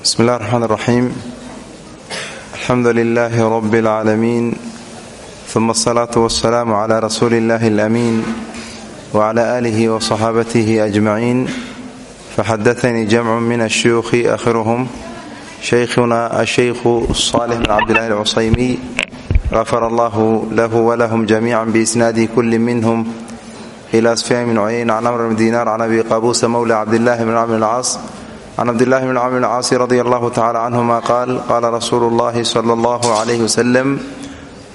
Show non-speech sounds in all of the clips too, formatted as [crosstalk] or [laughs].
bismi illah raxmaan raxiim alxamdu lilaahi rabbi اlcaalamiin uma asalaatu wasalaamu cla rasuuli illahi alaamiin wacla aalihi wasaxaabatihi ajmaciin faxadatanii jamcu min ashuyuukhi aakhiruhum shaykhuna ashaykhu saalix bn cabdilahi alcusaymiy gafara allahu lahu walahum jamiica biisnaadi kulli minhum. Ila sufyaan bn cuyayn can amr bn dinaar can abi qabuusa mowla cabdillahi bn camr alcaas can cabdillaahi bn camr bn caasi radi allahu tacala canhuma qaal qaala rasuulu llahi sala allahu calayhi wasalam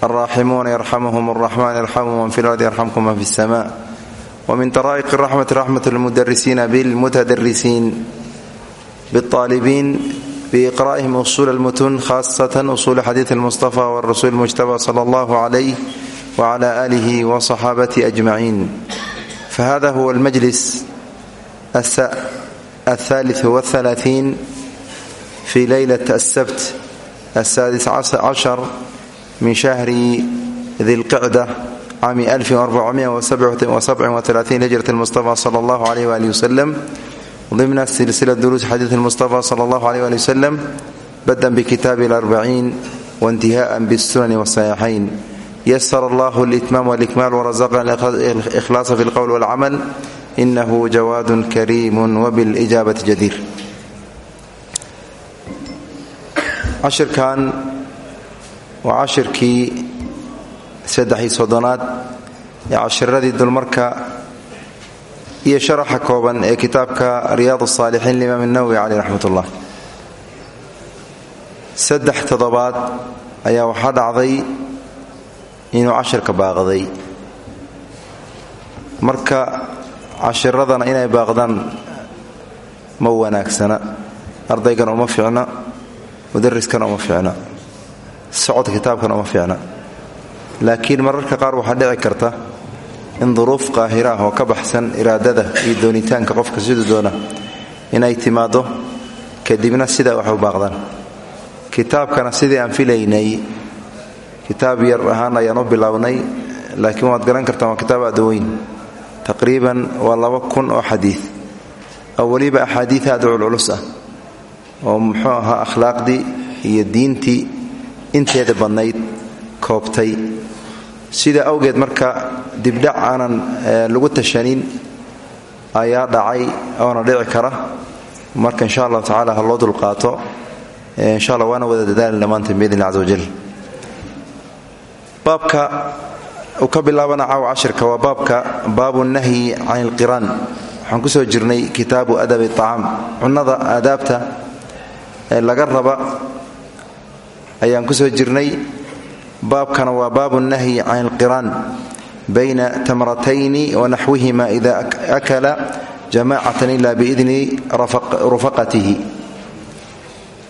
alraaximuuna yarxamuhum alraxmaan yarxamu man fi lardi yarxamkum man fi samaa wamin taraa'iq raxmati raxmat lmudarisiina bilmutadarisiin biaalibiin biiqraa'ihim usuul almutun khaasatan usuul xadiidi almustafa warasuul mujtaba sala allahu calayh wacala aalihi wa saxaabatihi ajmaciin fahada huwa almajlis الثالث والثلاثين في ليلة السبت السادس عشر من شهر ذي القعدة عام 1437 هجرة المصطفى صلى الله عليه وآله وسلم ضمن سلسلة دروس حديث المصطفى صلى الله عليه وآله وسلم بدءا بكتاب الأربعين وانتهاء بالسنن والصحيحين ysr allah اlitmaam wاlkmaal wrazaqna ikhlaasa fi اlqowl wاlcamal inahu jawaadun kariim wbilijaabati jadiir cashirkan waa cashirkii saddexii soddonaad ee cashiradii dulmarka iyo sharaxa kooban ee kitaabka riyaad asaalixiin limaam nawowi caleyh raxmat ullah saddex toddobaad ayaa waxaa dhacday inuu cashirka baaqday marka cashiradana inay baaqdaan ma wanaagsana. Ardaygana uma fiicna mudariskana uma fiicna socodka kitaabkana uma fiicna. Laakiin mararka qaar waxaa dhici karta in duruuf qaahira ah oo ka baxsan iraadada iyo doonitaanka qofka siduu doona inay timaaddo kadibna sidaa wax u baaqdaan. Kitaabkana sidii aan filaynay kitaab yar ahaan ayaan u bilownay laakiin waad garan kartaan waa kitaab aad weyn taqriiban waa laba kun oo xadiid. Oo weliba axaadiid aad u culculus ah. Oo muxuu ahaa akhlaaqdii iyo diintii inteeda badnayd koobtay. Sidaa awgeed marka dibdhac aanan lagu tashanin ayaa dhacay oona dhici kara. Marka insha allahu tacala ha loo dulqaato insha allah waana wada dadaalin dhammaanteen biidn illahi caza wajal uu ka bilaabana caaw cashirka waa baabka baabu nahyi can ilqiraan waxaan ku soo jirnay kitaabu adabi acaam cunnada aadaabta ee laga raba ayaan ku soo jirnay. Baabkana waa baabu nahyi can ilqiraan bayna tamratayni wanaxwihima ida akala jamacatan ila biidni rufaqatihi.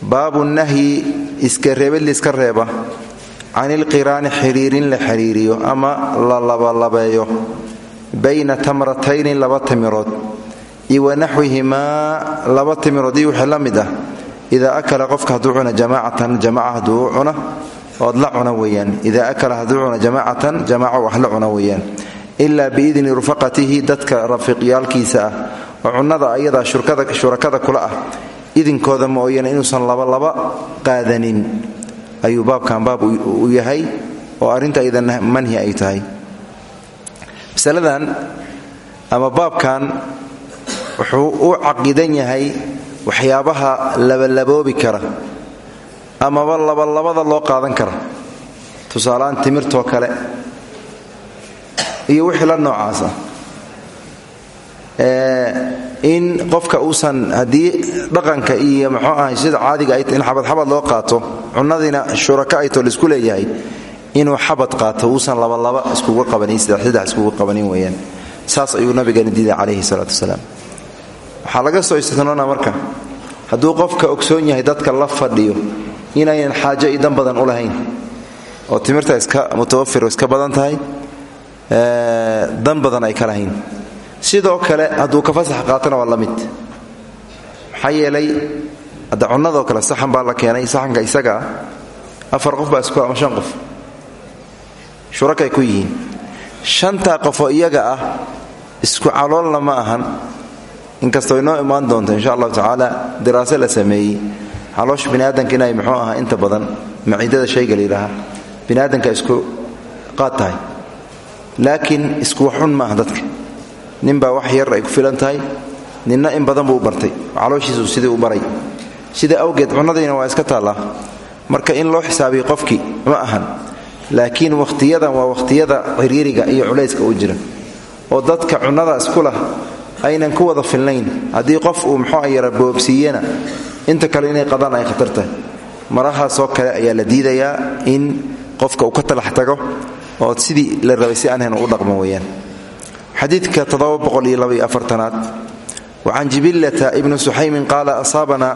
Baabu can ilqiraani xidhiirin la xidhiiriyo ama la labalabeeyo bayna tamratayni laba timirood iyo wanaxwihimaa laba timirood iyo wixii la ah. Idaa akala qofka hadduu cuna jamaacatan jamaca hadduu la cuna weeyaan. Idaa akala hadduu cuna jamaacatan jamaca wax la cuna weeyaan. Ilaa biidni rufaqatihi dadka rafiiqyaalkiisa ah oo cunnada ayadaa shurakada kula ah. Idinkooda mooyane inuusan labalaba qaadanin ayuu baabkan baab u yahay oo arrinta idan manhi ay tahay. Masaladan ama baabkan wuxuu u caqidan yahay waxyaabaha labalaboobi kara amaba labalabada loo qaadan kara. Tusaaleaan timirtoo kale iyo wixii la noocaasa in qofka uusan haddii dhaqanka iyo muxuu ahay sida caadiga in xabadxabad loo qaato cunadiina shuraka ayto la isku leeyahay inuu xabad qaato uusan labalaba iskuga qabanin saddexsaddex iskuga qabanin weeyaan. Saas ayuu nabigeena diiday calayhi salaatu wasalaam. Waxaa laga soo istinoona marka hadduu qofka ogsoon yahay dadka la fadhiyo inaynan xaajo idan badan u lahayn oo timirta iska mutawafir iska badan tahay dan badan ay ka lahayn sidoo kale hadduu ka fasax qaatana waa la mid. Maxaa yeelay hadda cunnadoo kale saxan baa la keenay saxanka isagaa afar qof baa isku ama shan qof. Shurakay ku yihiin. Shantaa qofoo iyaga ah isku caloolna ma ahan. Inkastoo inoo imaan doonto insha allahu tacaala diraaso la sameeyey. Caloosha biniaadanka inay muxuu ahaa inta badan maciidada shayga la yidhaaha biniaadanka isku qaad tahay. Laakiin isku waxun maaha dadka ninbaa wax yar ay ku filan tahay ninna in badan buu u bartay. Calooshiisu sidii u baray. Sida awgeed cunnadiina waa iska taallaa. Marka in loo xisaabiyo qofkii ma ahan. Laakiin wakhtiyadan waa wakhtiyada ciriiriga iyo culayska uu jira oo dadka cunnada isku lah aynan ku wada filnayn. Haddii qof uu muxuu yara boobsiiyena inta kale inay qadaan ay khatar tahay. Marahaasoo kale ayaa la diidayaa in qofka uu ka talax oo sidii la rabay si aanhan u dhaqmo weyaan xadiidka aad wacan jibilata ibni suxaymin qaala asaabana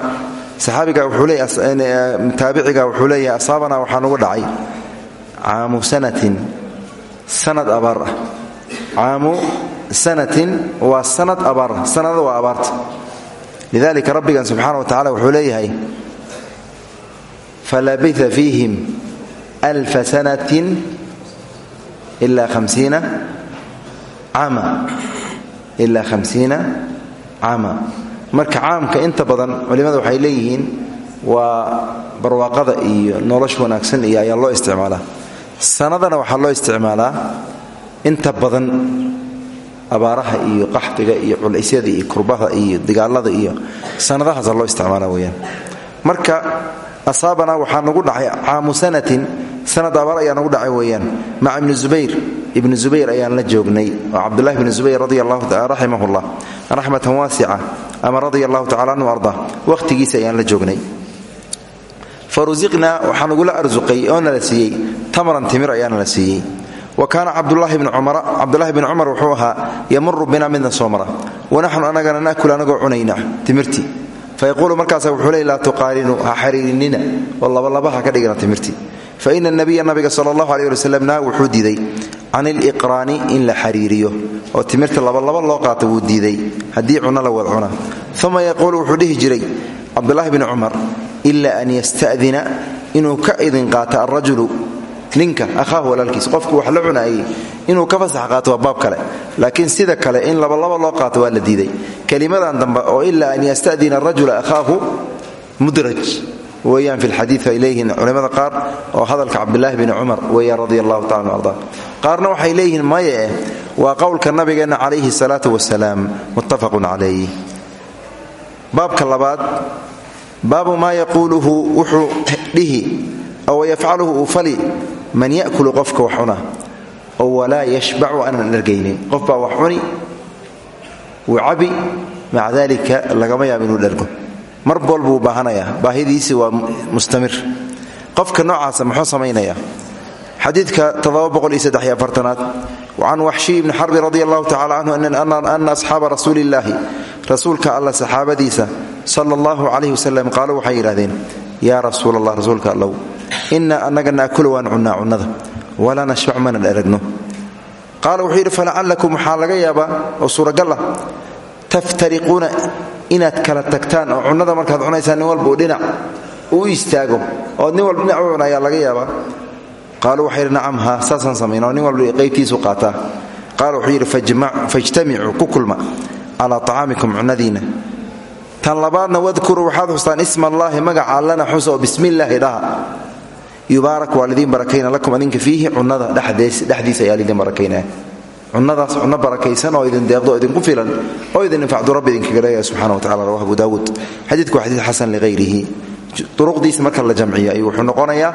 saxaabiga taabiciga wuxuu leeyahay asaabanaa waxaa nugu dhacay caamu sanatin sanad abaar ah. Caamu sanatin waa sanad abaar sanada waa abaarta lidalika rabbigan subxaana wa tacala wuxuu leeyahay falabita fiihim alfa sanatin ila hamsiina caama ilaa hamsiina caama. Marka caamka inta badan culimmada waxay leeyihiin waa barwaaqada iyo nolosha wanaagsan iyo ayaa loo isticmaalaa. Sanadana waxaa loo isticmaalaa inta badan abaaraha iyo qaxdiga iyo culaysyada iyo kurbaha iyo dagaalada iyo sanadahaasa loo isticmaala weyaan marka asaabanaa waxaa nagu dhacay caamu sanatin sanad abaar ayaa nagu dhacay weeyaan. Maca ibni zubayr ibni zubayr ayaan la joognay oo cabdulahi bni zubayr raximahullah raxmatan waasica ama radia allahu tacala anhu arda wakhtigiisa ayaan la joognay. Fa rusiqnaa waxaa nagula arsuqay oo nala siiyey tamran timir ayaana la siiyey. Wa kaana cabdulahi bni cumar wuxuu ahaa yamuru bina midna soo mara wanaxnu anagana nakul anagoo cunayna timirtii. Fayaquulu markaasa wuxuu leey laa tuqaarinu ha xariirinina oo labalabaha ka dhigna timirtii. Fa ina nabiya nabiga sal allahu aleh ali naa wuxuu diiday can iliqraani in la xariiriyo oo timirta labalaba loo qaata wuu diiday. Haddii cunno la wad cuna. Uma yaquulu wuxuu dhihi jiray cabdulahi bni cumar ila an yasta'dina inuu ka idin qaata alrajulu ninka ahaahu walaalkiis. Qofku wax la cunaayey inuu ka fasax qaato waa baab kale. Laakiin sida kale in labalaba loo qaato waa la diiday. Kelimadan dambe oo ilaa an yasta'dina arajula ahaahu mudraj weyaan fi lxadiid ay leeyihiin culimmada qaar oo hadalka cabdulaahi bni cumar weeyaan radi allahu tacala arda qaarna waxay leeyihiin maye eh waa qowlka nabigeenna calayhi salaatu wasalaam muttafaqun calayh baabka labaad baabu maa yaquuluhu wuxuu dhihi oo yafcaluhu uu fali man yakulu qofka wax cuna oo walaa yashbacu aanan dhargaynin qof baa wax cuni mar bool buu baahanayaa. Baahidiisi waa mustamir. Qofka noocaasa muxuu samaynaya xadiidka aad can waxshiy bni xarbi radi allahu tacala canhu ana asxaaba rasuuli illaahi rasuulka alla saxaabadiisa sala allahu calayh wasalam qaaluu waxay yidhahdeen yaa rasuul allah rasuulka allow ina annaga naakulu waan cunnaa cunnada. Walaa nashbac manan aragno qaala wuxuu yidhi falacallakum waxaa laga yaabaa oo suuragal ah inaad kala tagtaan oo cunnada markaad cunaysaan nin walba uu dhinac uu istaago. Ood nin walba dhinac u cuna ayaa laga yaabaa. Qaaluu waxay yidhi nacam oo nin walba qaybtiisu qaataa. Qaala wuxuu yidhi fajtamicuu ku kulma calaa cunnadiinna tan labaadna wadkuruu waxaad xustaan isma allaahi magaca allana xusa oo bismillaahi dhaha. Yubaarak waa lakum adinka fiihi cunnada dhexdiisa ayaa lidiin cunnadaas cunno barakaysan oo idin deeqdo idinku filan oo idin infacdu rabbi idinkaga leeyahay subxana wa tacala rawahu abu daawuud. Xadiidku waa xadiid xasan lighayrihi. Duruqdiisa marka la jamciyo ayuu wuxuu noqonayaa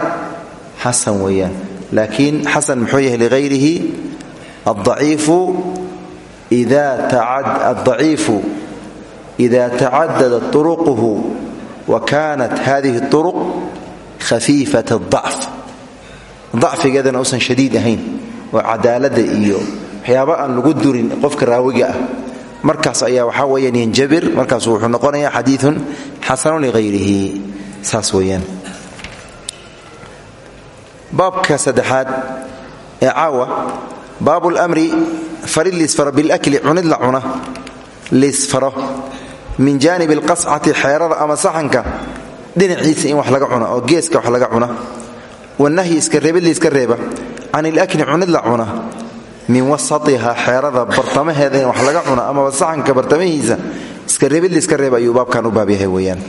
xasan weeyaan. Laakiin xasan muxuu yahay lighayrihi addaciifu addaciifu ida tacadadat turuquhu wa kanat hadihi turuq khafiifat adacf dacfigeedana uusan shadiid ahayn oo iyo waxyaaba aan lagu durin qofka raawiga ah. Markaas ayaa waxaa weyaan yanjabir markaas wuxuu noqonayaa xadiiun xasanu lighayrihi saas weyaan baabka saddexaad ee caawa baabu lmri farid liisfaro bilakli cunid la cuna. Liisfaro min jaanib alqascati xeerada ama saxanka dhinaciisa in wax laga cuna oo geeska wax laga cuna. Wanahyi iska reebid liiska reeba. Can ilakli cunid la cuna min wasatiha xeerada bartamaheeda in wax laga cuna amaba saxanka bartamahiisa. Iska reebid liiska reeba ayuu baabkan u baab yahay weyaan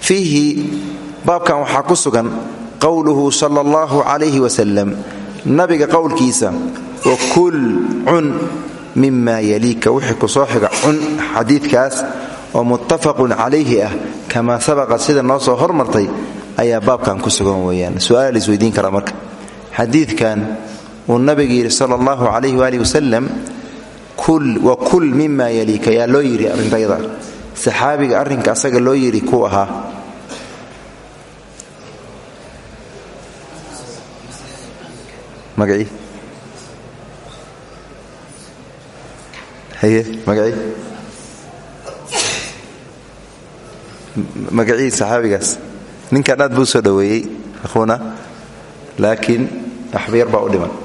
fiihi baabkan waxaa ku sugan qowluhu sala allahu calayhi wasalam nabiga qowlkiisa wa kul cun mima yaliika. Wixii ku soo xiga cun xadiidkaas oo muttafaqun calayhi ah kamaa sabaqa sida noo soo hormartay ayaa baabkan ku sugan weeyaan. Su'aala la isweydiin karaa marka. Xadiidkan uu nabiga yidhi sala allahu calayhi waali wasalam wa kul mima yaliika. Yaa loo yidhi arrintayada. Saxaabiga arrinka asaga loo yidhi ku ahaa. Magacii. Haye magacii. Magacii saxaabigaas. Ninkan aad buu soo dhoweeyey ahuuna laakiin baa u dhiman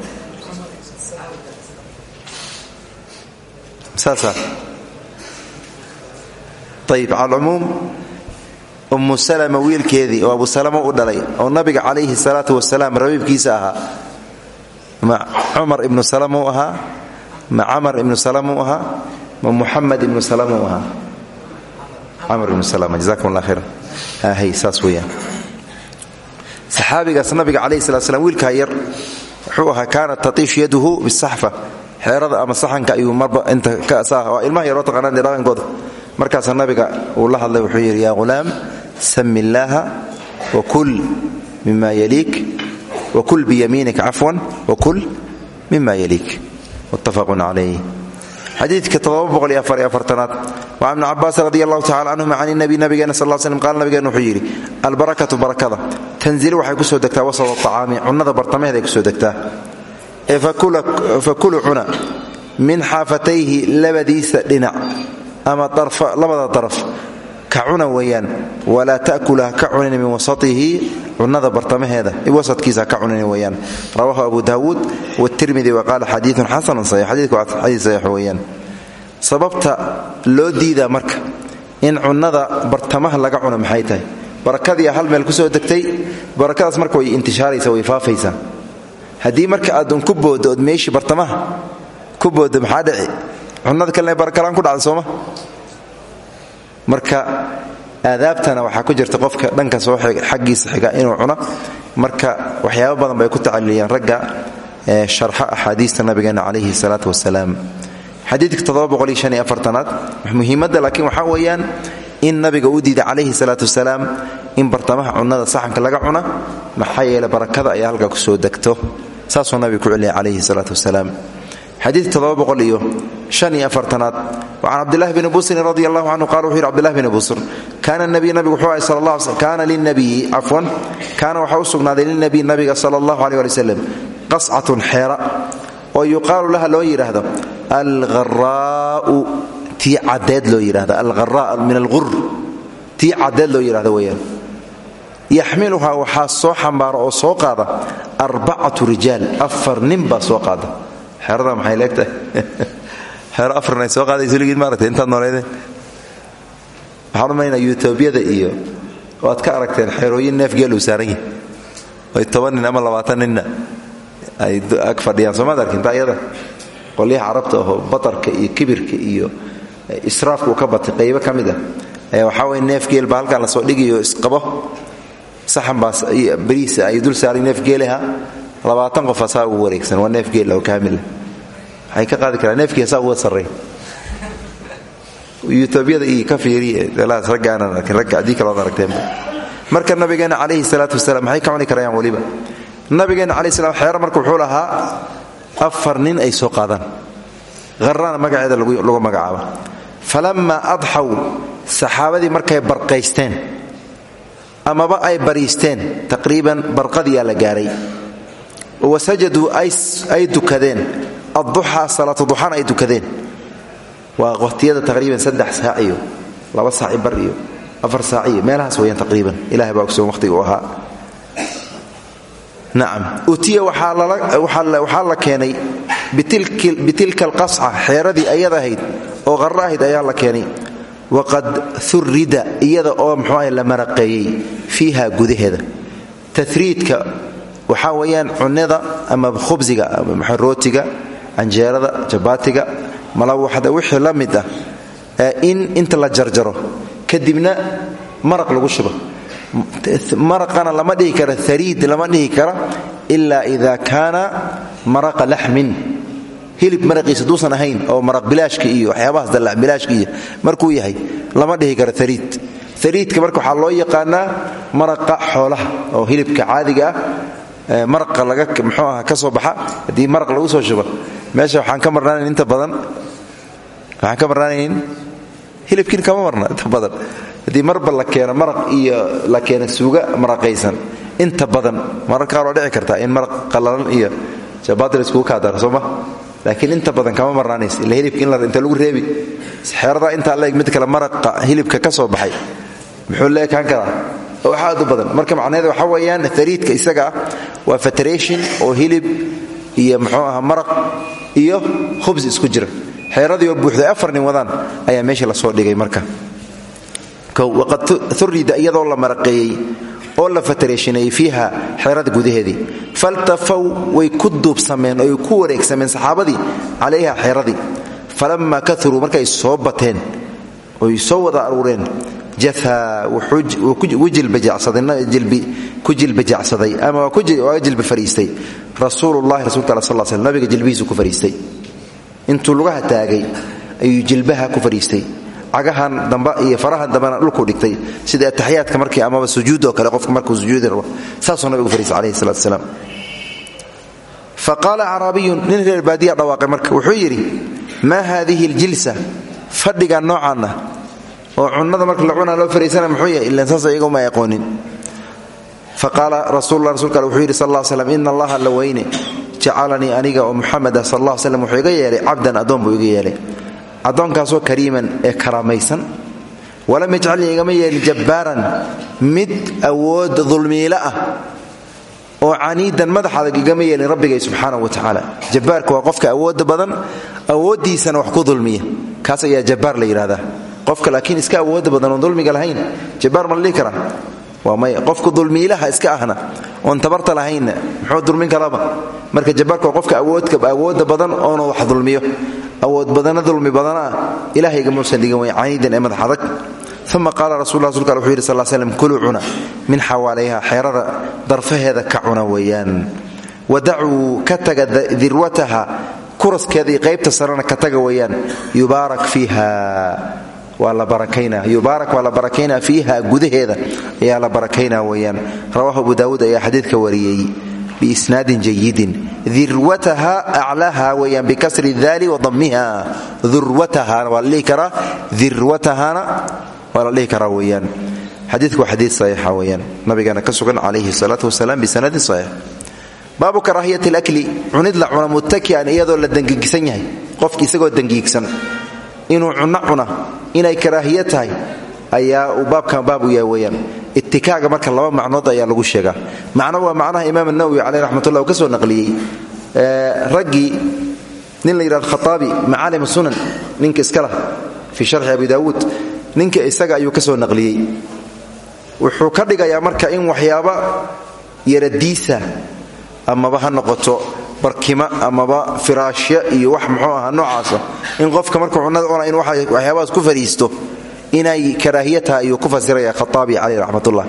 cala alcumuum ummu salama wiilkeedii oo abu salama u dhalay oo nabiga calayhi salaatu wasalaam rabiibkiisa ahaa. Ma cumar ibnu salam uu ahaa ma camar ibnu salam uu ahaa ma muxamed ibnu salam uu ahaa. Camar ibnu salama jazakum allah khayran hay saas weeyaan. Saxaabigaas nabiga calayhi salat slam wiilkaa yar wuxuu ahaa kaanat tatiish yaduhu bisaxfa xeerada ama saxanka ayuu marba inta waa ilmaha yaroo taqaanaan dee dhaqankooda. Markaasaa nabiga uu la hadlay wuxuu yidhi yaa ghulaam sami illaaha wakul mima yaliik wakul biyamiinika cafwan wakul mima yaliik. Muttafaqun calayh xadiidka aad waa ibnu cabaas radi allahu tacala canhuma can nabi nabigeena sal slm qaal nabigeena wuxuu yidhi albarakatu barakada. Tanzilu waxay ku soo degtaa wasat acaami cunnada bartamaheeday ku soo degtaa fakulu cuna min xaafatayhi labadiisa dhinac ama labada daraf ka cuna weeyaan walaa ta'kula ka cunin min wasatihi cunada bartamaheeda wasadkiisa ka cunin weeyaan. Rawahu abu daawuud wtirmidi wa qaala xadiiun xasanun xadiidku waa xadiis saxiix weeyaan. Sababta loo diidaa marka in cunnada bartamaha laga cuno maxay tahay? Barakadii hal meel ku soo degtay barakadaas marka way haddii marka aadun ku booddo ood meeshii bartamaha ku booddo maxaa dhici? Cunnada kalena barakalaan ku dhacda sooma? Marka aadaabtana waxaa ku jirta qofka dhanka soo xaggiisa xiga inuu cuno. Marka waxyaaba badan bay ku tacaliliyeen ragga sharxa axaadiista nabigeena calayhi salaatu wasalaam. Xadiidka muhiimadda laakiin waxaa weeyaan in nabiga uu diida calayhi salaatu wasalaam in bartamaha cunnada saxanka laga cuna maxaa yeele barakada ayaa halkaa ku soo degto saasuu nabiga ku celiya calayhi salaatu wasalaam. Xadiidka aad وcan cabdlahi bni busrin radi allahu canhu qala wuxuu yidhi cbdulahi bni busr kaana nabigu wuxuu ahay sal kaana linabiyi cafwan kaana waxaa u sugnaaday lilnabiy nabiga sala allahu aleh ali wslam qascatun xeera oo yuqaalu laha loo yidhaahdo algharaa'u tii caddeed loo yidhahdo algharaa min alghur tii caddeed loo yidhahdo weeyaan yaxmiluhaa waxaa soo xambaara oo soo qaada arbacatu rijaal afar nin baa soo qaada. Xeerada maxay leegtahay? [laughs] Xeero afarn ay soo qaadayso ligiid maaragtay intaad nooleedeen waxaan u malaynaa yuutobiyada iyo waad ka aragteen xeerooyin neef geeluu saaran yahay. Ay toban nin ama labaatan ninna ay ag fadhiyaan. Soomaad arkin taa iyada. Qolyaha batarka iyo kibirka iyo israafka uu ka batay qaybo ka mid ah. Ayaa neef geel baa halkaan la soo dhigayo isqabo saxan baas bariisa ay dul saaray neef geelaha. Labaatan qof asaa ugu wareegsan waa neef geela oo kaamila waxay ka qaadi karaan neefkii asaa uga sarray yuutobiyada iyo ka fiiriye dalaas raggaanan arkin ragga haddii kalood aragteenba marka nabigeena calayhi salaatu wasalaam maxay ka cuni karayaan weliba? Nabigeena calayhi salam xeero marka wuxuu lahaa afar nin ay soo qaadaan. Harana magaceeda lagu magacaabo. Falammaa adxaw saxaabadii markay barqaysteen amaba ay bariisteen. Taqriiban barqadiyaa la gaaray. Wasajaduu ay dukadeen. Adduxaa salaatu duxana ay dukadeen. Waa waqhtiyada taqriiban saddex saac laba saaci bar iyo afar saac meelahaas weyaan taqriiban. Ilahay baa ogsoon waqhtiga u ahaa. Utiya waxaa la keenay bitilka alqasca xeeradii ayad ahayd oo qarro ahayd ayaa la keenay waqad urida iyada oo mxuuah la maraqeeyey fiiha gudaheeda. Tariidka waxaa weyaan cunada ama khubsiga rootiga canjeerada jabaatiga malawaxda wixii la mid ah in inta la jarjaro kadibna maraq lagu shubo. Maraqana lama dhihi kara ariid lama dhihi kara ila ida kaana maraqa laxmin hilib maraqiisa duusan ahayn oo maraq bilaashka iyo waxyaabahaas dalla bilaashka markuu yahay lama dhihi karo ariid ariidka marka waxaa loo yaqaanaa maraqa xoolaha oo hilibka caadiga ah maraqa laga mxuu aha ka baxa. Haddii maraq lagu soo shubo meesha waxaan ka marnaanayn inta badan waxaan ka marnaanayn hilibkiin kama marna inta badan. Haddii marba la keeno maraq iyo la keeno suuga maraqaysan. Inta badan mararka qaar waa dhici kartaa in maraq qallalan iyo jabaadil iskugu kaadaro sooma laakiin inta badan kama marnaanays ila hilibka in inta lagu reebi. Xeeradaa intaa leeg mid kale maraqa hilibka ka soo baxay. Muxuu la ekaan karaa? Oo aad u badan. Marka macnaheeda waxaa weeyaan ariidka isaga ah waa federation oo hilib iyo muxuu aha maraq iyo khubs isku jira. Xeeradii oo buuxday afar nin wadaan ayaa meesha la soo dhigay marka. Waqad urida iyadoo la maraqeeyey oo la fatareeshineeyey fiiha xeerada gudaheedii faltafaw way ku duubsameen oy ku wareegsameen saxaabadii calayha xeeradii. Falamma kauruu markay soo bateen oy soo wada aruureen ku jilbajacsaday ama waa jilba fariistay. Rasuululahi rasulka al sal sl nabiga jilbihiisu ku fariistay. Intuu lugaha taagay ayuu jilbaha ku fariistay cagahan damba iyo farahan dambena dhulkuu dhigtay sida ataxiyaadka markii amaba sujuudoo kale qofka markuu sujuudi rabo saasuu nabigu fariistay alayhi salatu salaam fa qaala acraabiyun nin reer baadiya dhawaaqay marka wuxuu yidhi maa haadihi ljilsa fadhigan noocaanna oo cunnada marka la cunaa loo fariisana muxuu yahay? Ilan saas iyaga uma aqoonin fa qaala rasuulula rasulka ale wuxuu yidhi sal lla slam ina allaha la weyne jacalanii aniga oo muxameda sal alla slam wuxuu iga yeelay cabdan addoon buu iga yeelay addoonkaasoo kariiman ee karaamaysan walam yajcalnii igama yeelin jabbaaran mid awood dulmiilo ah oo caniidan madax adag igama yeelin rabbigay subxaanahu wa tacaala. Jabbaarka waa qofka awoodda badan awooddiisana wax ku dulmiya. Kaas ayaa jabbaar la yidhahdaa qofka laakiin iska awoodda badan oon dulmiga lahayn jabbaar ma la dhihi karaa? Waa qofku dulmiilaha iska ahna oon tabarta lahaynna muxuu dulmin karaaba marka jabbaarka waa qofka awoodda badan oona wax dulmiyo awood badana dulmi badana ah ilahayga muusan way caniidan ee madax adag uma qaala rasul rasulka wuxuu yidhi sal cuna. Min xawaalayha xeerada darfaheeda ka cuna weeyaan. Wadacuu ka taga dirwataha qaybta sarena ka taga weeyaan. Yubaarak fiiha. Waa la barakaynaa yubaarak waa la barakaynaa fiiha gudaheeda ayaa la barakaynaa weeyaan. Rawahu abu daawuud ayaa xadiidka wariyey biisnaadin jayidin dirwataha aclaha weyaan bikasri daali wadamiha durwatahana waa la dhihi karaa dirwatahana waa la dhihi karaa weyaan xadiidku waa xadiid saxiixa weyaan nabigeena ka sugan calayhi salaatu wasalaam bisanadin saxiix. Baabu karaahiyat alakli cunid la cuna muttaki'an iyadoo la dangiigsan yahay. Qofki ayaa uu baabkan baab u yahay itikaaga marka laba macnood ayaa lagu sheegaa. Macno waa macnaha imaam nawowi caleyh raxmatullah uu ka soo naqliyey. Raggii nin la yidhahdo khaaabi macaalim sunan ninka iska lah fii sharxi abi daawuud ninka isaga ayuu ka soo wuxuu ka dhigayaa marka in waxyaaba yaradiisa amaba ha noqoto barkima amaba firaashya iyo wax muxuu ahaa noocaasa. In qofka markuu cunnada cuna in waxyaabahaas ku fariisto inay karaahiya tahay ayuu ku fasiraya khaaabi caleyh raxmatullah.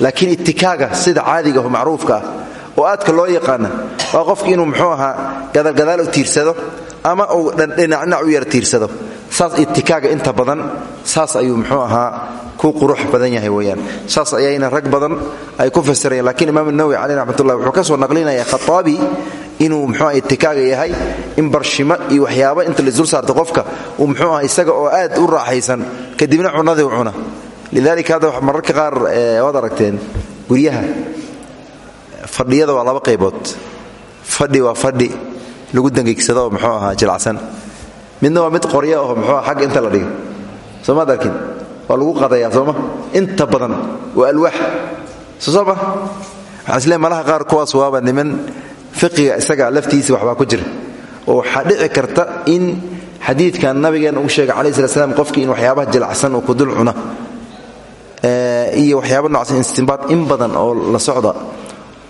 Laakiin itikaaga sida caadiga oo macruufka ah oo aadka loo yaqaana waa qofki inuu muxuu ahaa gadalgadaal u tiirsado ama uu dhinacdhinac u yar tiirsado saas itikaaga inta badan saas ayuu muxuu ahaa ku qurux badan yahay weyaan saas ayayna rag badan ay ku fasirayaan lakiin imaam nawowi caleyh raxmatullah wuxuu ka soo naqlinaya khaaabi inuu mxuua itikaaga yahay in barshimo iyo waxyaaba inta laisdul saarto qofka uu muxuu aha isaga oo aad u raaxaysan kadibna cunadii u cuna. Lidalika hadda mararka qaar waad aragteen guryaha fadhiyada waa laba qaybood. Fadhi waa fadhi lagu dangigsado oo muxuu ahaa jilacsan midna waa mid qorya oo muxuua xagga inta la dhigo. Soomaad arkin waa lagu qadayaa sooma inta badan waa alwaax. Soo islee malaha qaar kuwaas waaba niman fiqiga isaga laftiisa waxbaa ku jira oo waxaa dhici karta in xadiidkan nabigeena uu sheegay calayi slat slam qofkii in waxyaabaha jilacsan uu kudul cuna. Iyo waxyaaba noocsan istimbaad in badan oo la socda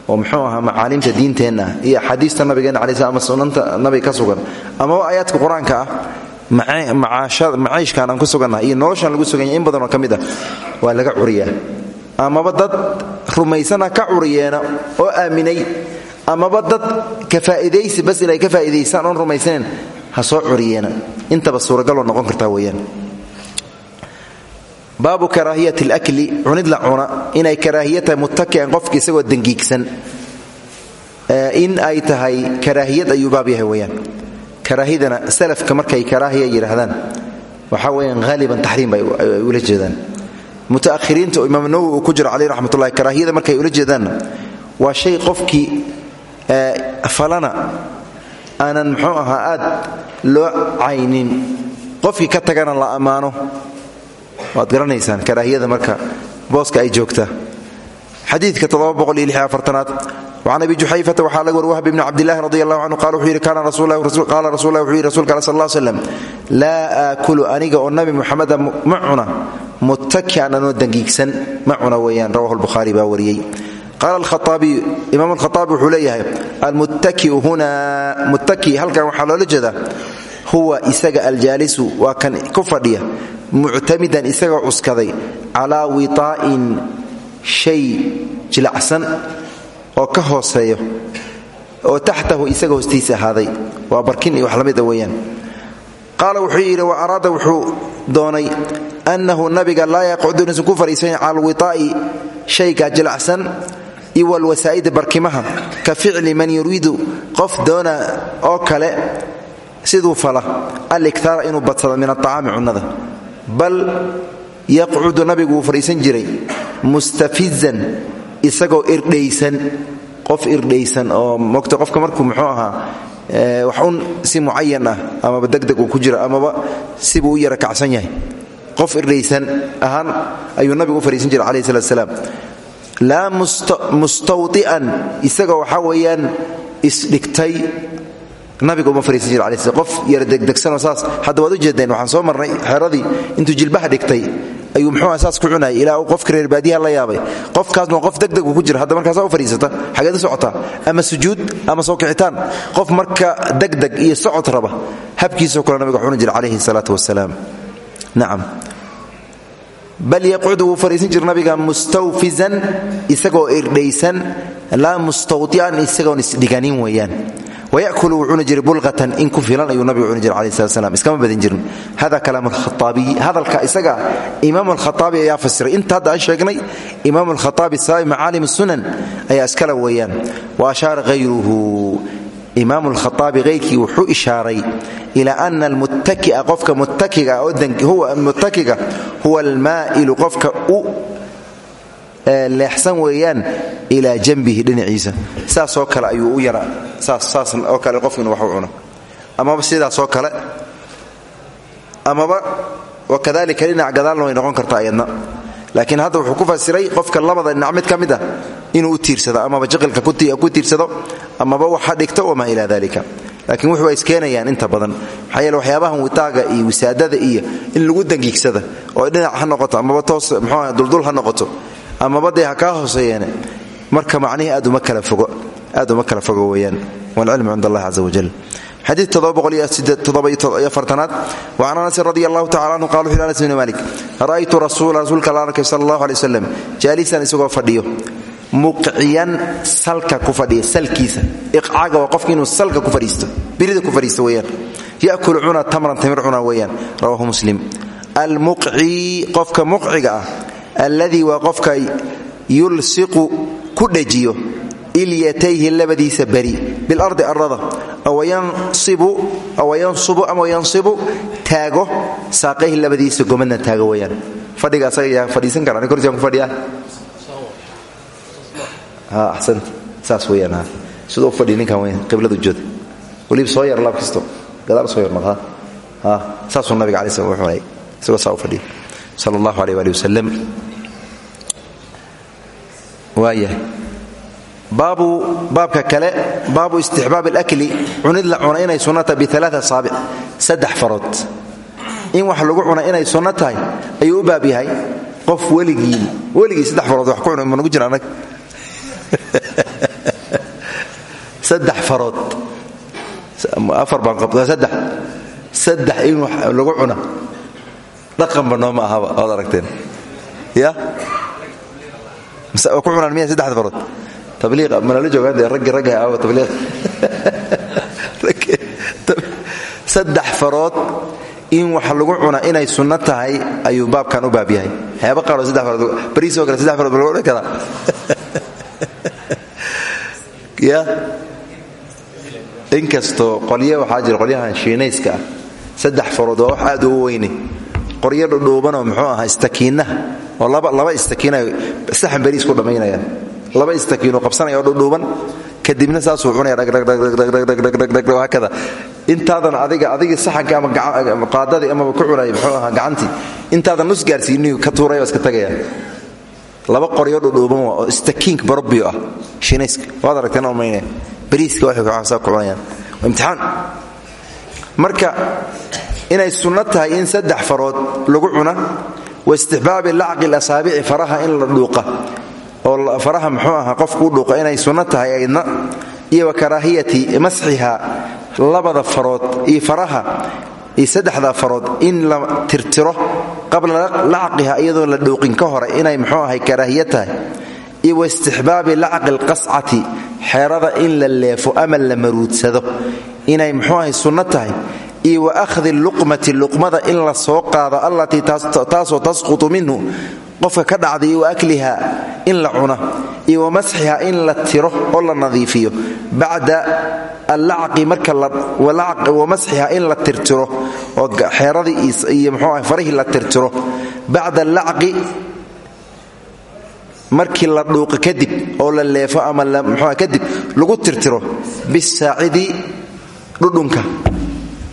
oo muxuu ahaa macaalimta diinteenna iyo axaadiista nabigeena alai slam ama sunanta nabiga ka sugan amaba aayaadka qur'aanka ah maciishkan aan ku sugannahay iyo noloshaan lagu suganya in badanoo ka mid ah waa laga curiyaa. Amaba dad rumaysana ka curiyeena oo aaminay amaba dad ka faa'idaysi bas inay ka faa'idaystaan oon rumaysaneen ha soo curiyeena intaba suuragaloo noqon kartaa weeyaan baabu karaahiyat alakli cunid la cuna inay karaahiya tahay muttaki'an qofka isagoo dangiigsan in ay tahay karaahiyad ayuu baab yahay weyaan karaahidana salafka markay karaahiya yidhaahdaan waxaa weyaan haaliban taxriim bay ula jeedaan. Muta'ahiriinta oo imaam nawowi ku jiro caleyh raxmatullahi karaahiyada markay ula jeedaanna waa shay qofkii falana aanan muxuu ahaa aad loo caynin. Qofkii ka tagana la ammaano waad garanaysaan karaahiyada marka booska ay joogta. Xadiidka aad وcan abi juxayfata waxaa laga war wahb bni cabdilahi radi allahu canhu qala wuxuu yidhi qaala rasulah wuxuu yidhi rasulka al sal slam laa aakulu aniga oo nabi muxameda ma cuna muttakian anoo dangiigsan ma cuna weeyaan rawahu lbukhaari baa wariyey. Qaala alkhaaabiyu imaam alkhaaabi wuxuu leeyahay almuttakiu huna muttaki halkan waxaa loola jeedaa huwa isaga aljaalisu waa kan ku fadhiya muctamidan isagoo cuskaday calaa wiطaa'in shay jilacsan oo ka hooseeyo oo taxtahu isaga hoostiisa ahaaday. Waa barkin wax la mida weeyaan. Wuxuu yidhi wa araada wuxuu doonay annahu nabiga laa yaqcudu inuusan ku fadhiisayn cala alwitaa'i shayga jilacsan iyo walwasaa'idi barkimaha ka ficli man yuriidu qof doona oo kale siduu fala aliktaara inuu badsado min aطacaami cunnada. Bal yaqcudu nabigu wuu fadhiisan jiray mustafizan isagoo irdhaysan qof irdhaysan oo mogta qofka markuu muxuu ahaa wax si mucayan ah amaba ku jira amaba sibuu u yara kacsan yahay. Qof irdhaysan ahaan ayuu nabigu u jiray calayhi salat salaam laa mustawdi'an isagoo waxaa weeyaan isdhigtay nabiga uma fariisan jir alai qof yara degdegsanoo saas hadda waad u jeedeen waxaan soo marnay xeradii intuu jilbaha dhigtay. Ayuu muxuuha saas ku cunayay ilaa uu qofka reer la yaabay. Qofkaasna qof degdegu ku jira hadda markaasaa u fadhiisata xageed u ama sujuud ama soo kicitaan. Qof marka degdeg iyo socod raba habkiisoo kale nabiga cuni jira calayhi salaatu wasalaam nacam bal yaqcudu wuu fadhiisan jira nabiga mustawfizan isagoo irdhaysan laa mustawdi'an isagoon isdhiganin weeyaan wayakulu wuu cuni jiray bulqatan in ku filan ayuu nabigu cuni jiray alayh slat slam iskama badin jirin hada kalaam alkhaaabiyi hadalka isaga imaam alkhaaabi ayaa fasiray inta hadda aan sheegnay imaam alkhaaabi saabi macaalim sunan ayaa iskala weeyaan wa ashaara hayruhu imaam alkhaaabi hayrkii wuxuu ishaaray ila ana almuttakia qofka muttakiga huwa almaa'ilu qofka u leexsan weeyaan ilaa janbihi dhinaciisa. Saasoo kale ayuu u yaraa. Saas oo kale qof inuu wax u cuno. Amaba sidaasoo kale amaba wakadalika dhinac gadaalna way noqon kartaa ayadna. Laakiin hadda wuxuu ku fasiray qofka labada dhinac mid ka mid ah inuu u tiirsado amaba ku tiirsado amaba waxa dhigto wamaa ilaa dalika laakiin wuxu iskeenayaan inta badan. Maxaa waxyaabahan witaaga iyo wisaadada iyo in lagu dangiigsada oo dhinac ha noqoto amaba toos mxuuah duldul ha noqoto amaba dee ha kaa hooseeyeene? Marka macnihii aad uma kala fogo. Weeyaan. Waalcilmu cind allah caza wajal xadiid aad waan anasin radi allahu tacala anhu qala wuxu anas bni malik ra'aytu rasuula rasuulka la arkay sala allahu alay wasalam jaalisan isagoo fadhiyo. Muqciyan salka ku fadhiya salkiisa. Iqcaga waa qofka salka ku fadhiisto birida ku fadhiisto weeyaan. Ya'kulu tamran tamir cuna weeyaan. Rawahu muslim. Almuqci qofka muqciga ah alladii waa qofka yulsiqu ku dhajiyo ilyatayhi labadiisa beri bilardi arada awayansubu ama yansibu taago saaqayhi labadiisa gomadna taago weyaan fadhiga asaga fadhiisan kara ani korsiaan ku fadhiya axsan saas weyaan siduu u fadhiya ninkan weyan qibladu jooda weliba soo yar laab gadaal soo yarmad ha saasuu nabiga alai wuxuu isagoo saa fadhiya sal allahu aleh ali wasalam waayahay baabu baabka kale baabu istixbaab alakli cunid la cuna inay sunno tahay bialaa asaabic saddex farood. In wax lagu cuna inay sunno tahay ayuu u baab yahay. Qof weligii weligii saddex farood wax ku [laughs] cuna manugu jira dhaqanba nooma ahaba oad aragteen. Ya? Ku cunaan miya saddex farood tabliiq manala [laughs] joogaande raggi ragga aawa tabliiq. Saddex farood in wax lagu cuna inay sunno tahay ayuu baabkan u baab yahay. Waxyaaba qaaroo saddex farood bariisoo kale saddex farood ba [laughs] ya? Inkastoo qolyo waxaa jira qolyahan shiinayska ah. saddex farood waa wax aad u weyne qoryo dhudhuubanoo mxuu ahaa istakiinaha oo laba istakiina saxan beri isku dhammaynayaan laba istakiinuu qabsanaya oo dhudhuuban kadibna saasuu cunaya dhagdhagdhagdhagdhagdhagdhagdhagdhagdhagdhaghakada intaadan adiga adigii saxanka ama qaadadii amaba ku cunaya muxuu ahaa gacantii intaadan nus gaarsiiniyu ka tuuraya iska tagaya. Laba qoryo dhudhuuban oo istakiinka barobio ah. Shiinayska waad aragteen umaynaya bariiska waxay ku cunayaan. Imtixaan. Marka inay sunno tahay in saddex farood lagu cuna wa istixbaabi lacqi lasaabici faraha in la dhuuqa oo faraha muxuu ahaa qofkuu dhuuqa inay sunno tahay iyo karaahiyati masxiha labada farood iyo faraha iyo saddexda farood in la tirtiro qabla lacqiha iyadoo la dhuuqin ka hore inay muxuu ahay karaahiya tahay iyo wa istixbaabi lacqi alqascati xeerada in la leefo ama la maruudsado inay muxuu ahay sunno tahay iyo wa ahdi luqmati luqmada in la soo qaado allatii taasoo tasqutu minhu qofka ka dhacday wa akliha in la iyo wa masxiha in la tiro oo la nadiifiyo. Bacda allacqi marka wa masxiha in la tirtiro oo xeeradii iyo mxuu ah farihii la tirtiro. Bacda allacqi markii la dhuuqo kadib oo la leefo ama mxua kadib lagu tirtiro bisaacidi dhudhunka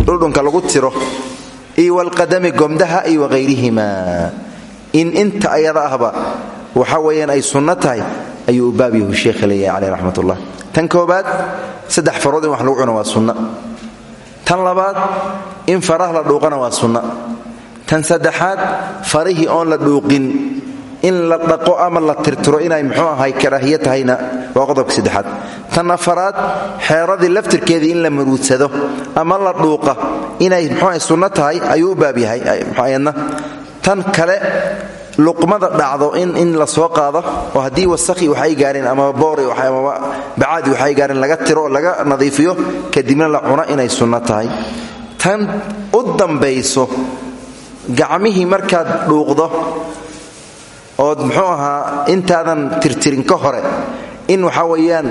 dhudhunka lagu tiro iyo walqadami gomdaha iyo waqayrihima in inta ayada ahba waxa weeyaan ay sunno tahay ayuu baab yahu sheekha leeyahay caleyh raxmat ullah tan koobaad saddex farood in wax lagu cuno waa sunna. Tan labaad in farah la dhuuqana waa sunna. Tan saddexaad farihii oon la dhuuqin in la dhaqo ama la tirtiro inay muxuu ahay karaahiya tahayna waa qodobka saddexaad. Tan afaraad xeeradii laftirkeedii in la maruudsado ama la dhuuqa inay muxuuahay sunno tahay ayuu u baab yahay ayadna tan kale luqmada dhacdo in la soo qaado oo haddii wasakhi waxay gaareen amaba boori amaba bacaadi waxay gaareen laga tiro laga nadiifiyo kadibna la cuno inay sunno tahay. Tan u dambayso gacmihii markaad dhuuqdo ood muxuu ahaa intaadan tirtirin ka hore. In waxaa weeyaan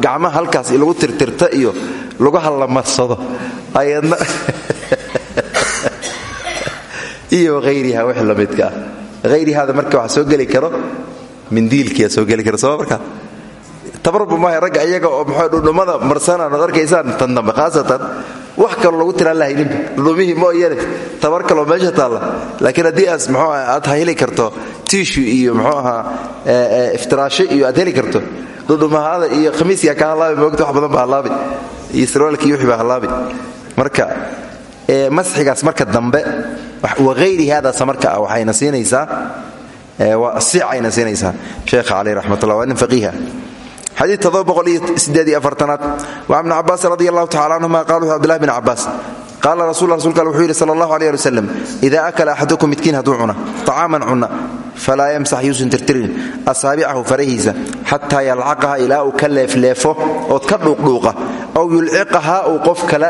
gacmaha halkaas lagu tirtirta iyo lagu hallamarsado ayadna [laughs] iyo hayriha wix lamidka ah. Hayrihaada marka waxa soo geli karo mindiilkia soo geli karo soo marka tabarba maaha ragga iyaga oo mxuu dhudhummada marsanaan ad arkaysaan tan dambe khaasatan wax kaloo lagu tiraan lahayninba dhudhumihii mooyane tabar kaloo meesha taalla. Laakiin haddii aas mxuu aad heli karto tiishu iyo mxuu ahaa iftiraasho iyo aad heli karto dhudhumahaada iyo khamiiskaa ka hallaabi moogta wax badan baa hallaabi iyo sarwaalkii wixii baa hallaabi. Marka masxigaas marka dambe waayri haadaas marka waxayna siinaysaa siicayna siinaysaa. Sheekha caleyh raxmatullah waa nin faqiiha xadiid aad wa bn cabaas radi allahu tacala canhuma qala wuxu abdulahi bn cabaas qaala rasul rasulka al wuxuu yidhi sal allahu aleh ali waslem ida akala axadukum midkiin hadduu cuna طacaaman cuna falaa yamsax yuusan tirtirin asaabicahu farahiisa xataa yalcaqaha ilaa uu ka leefleefo ood ka dhuuqdhuuqa aw yulciqaha uu qof kala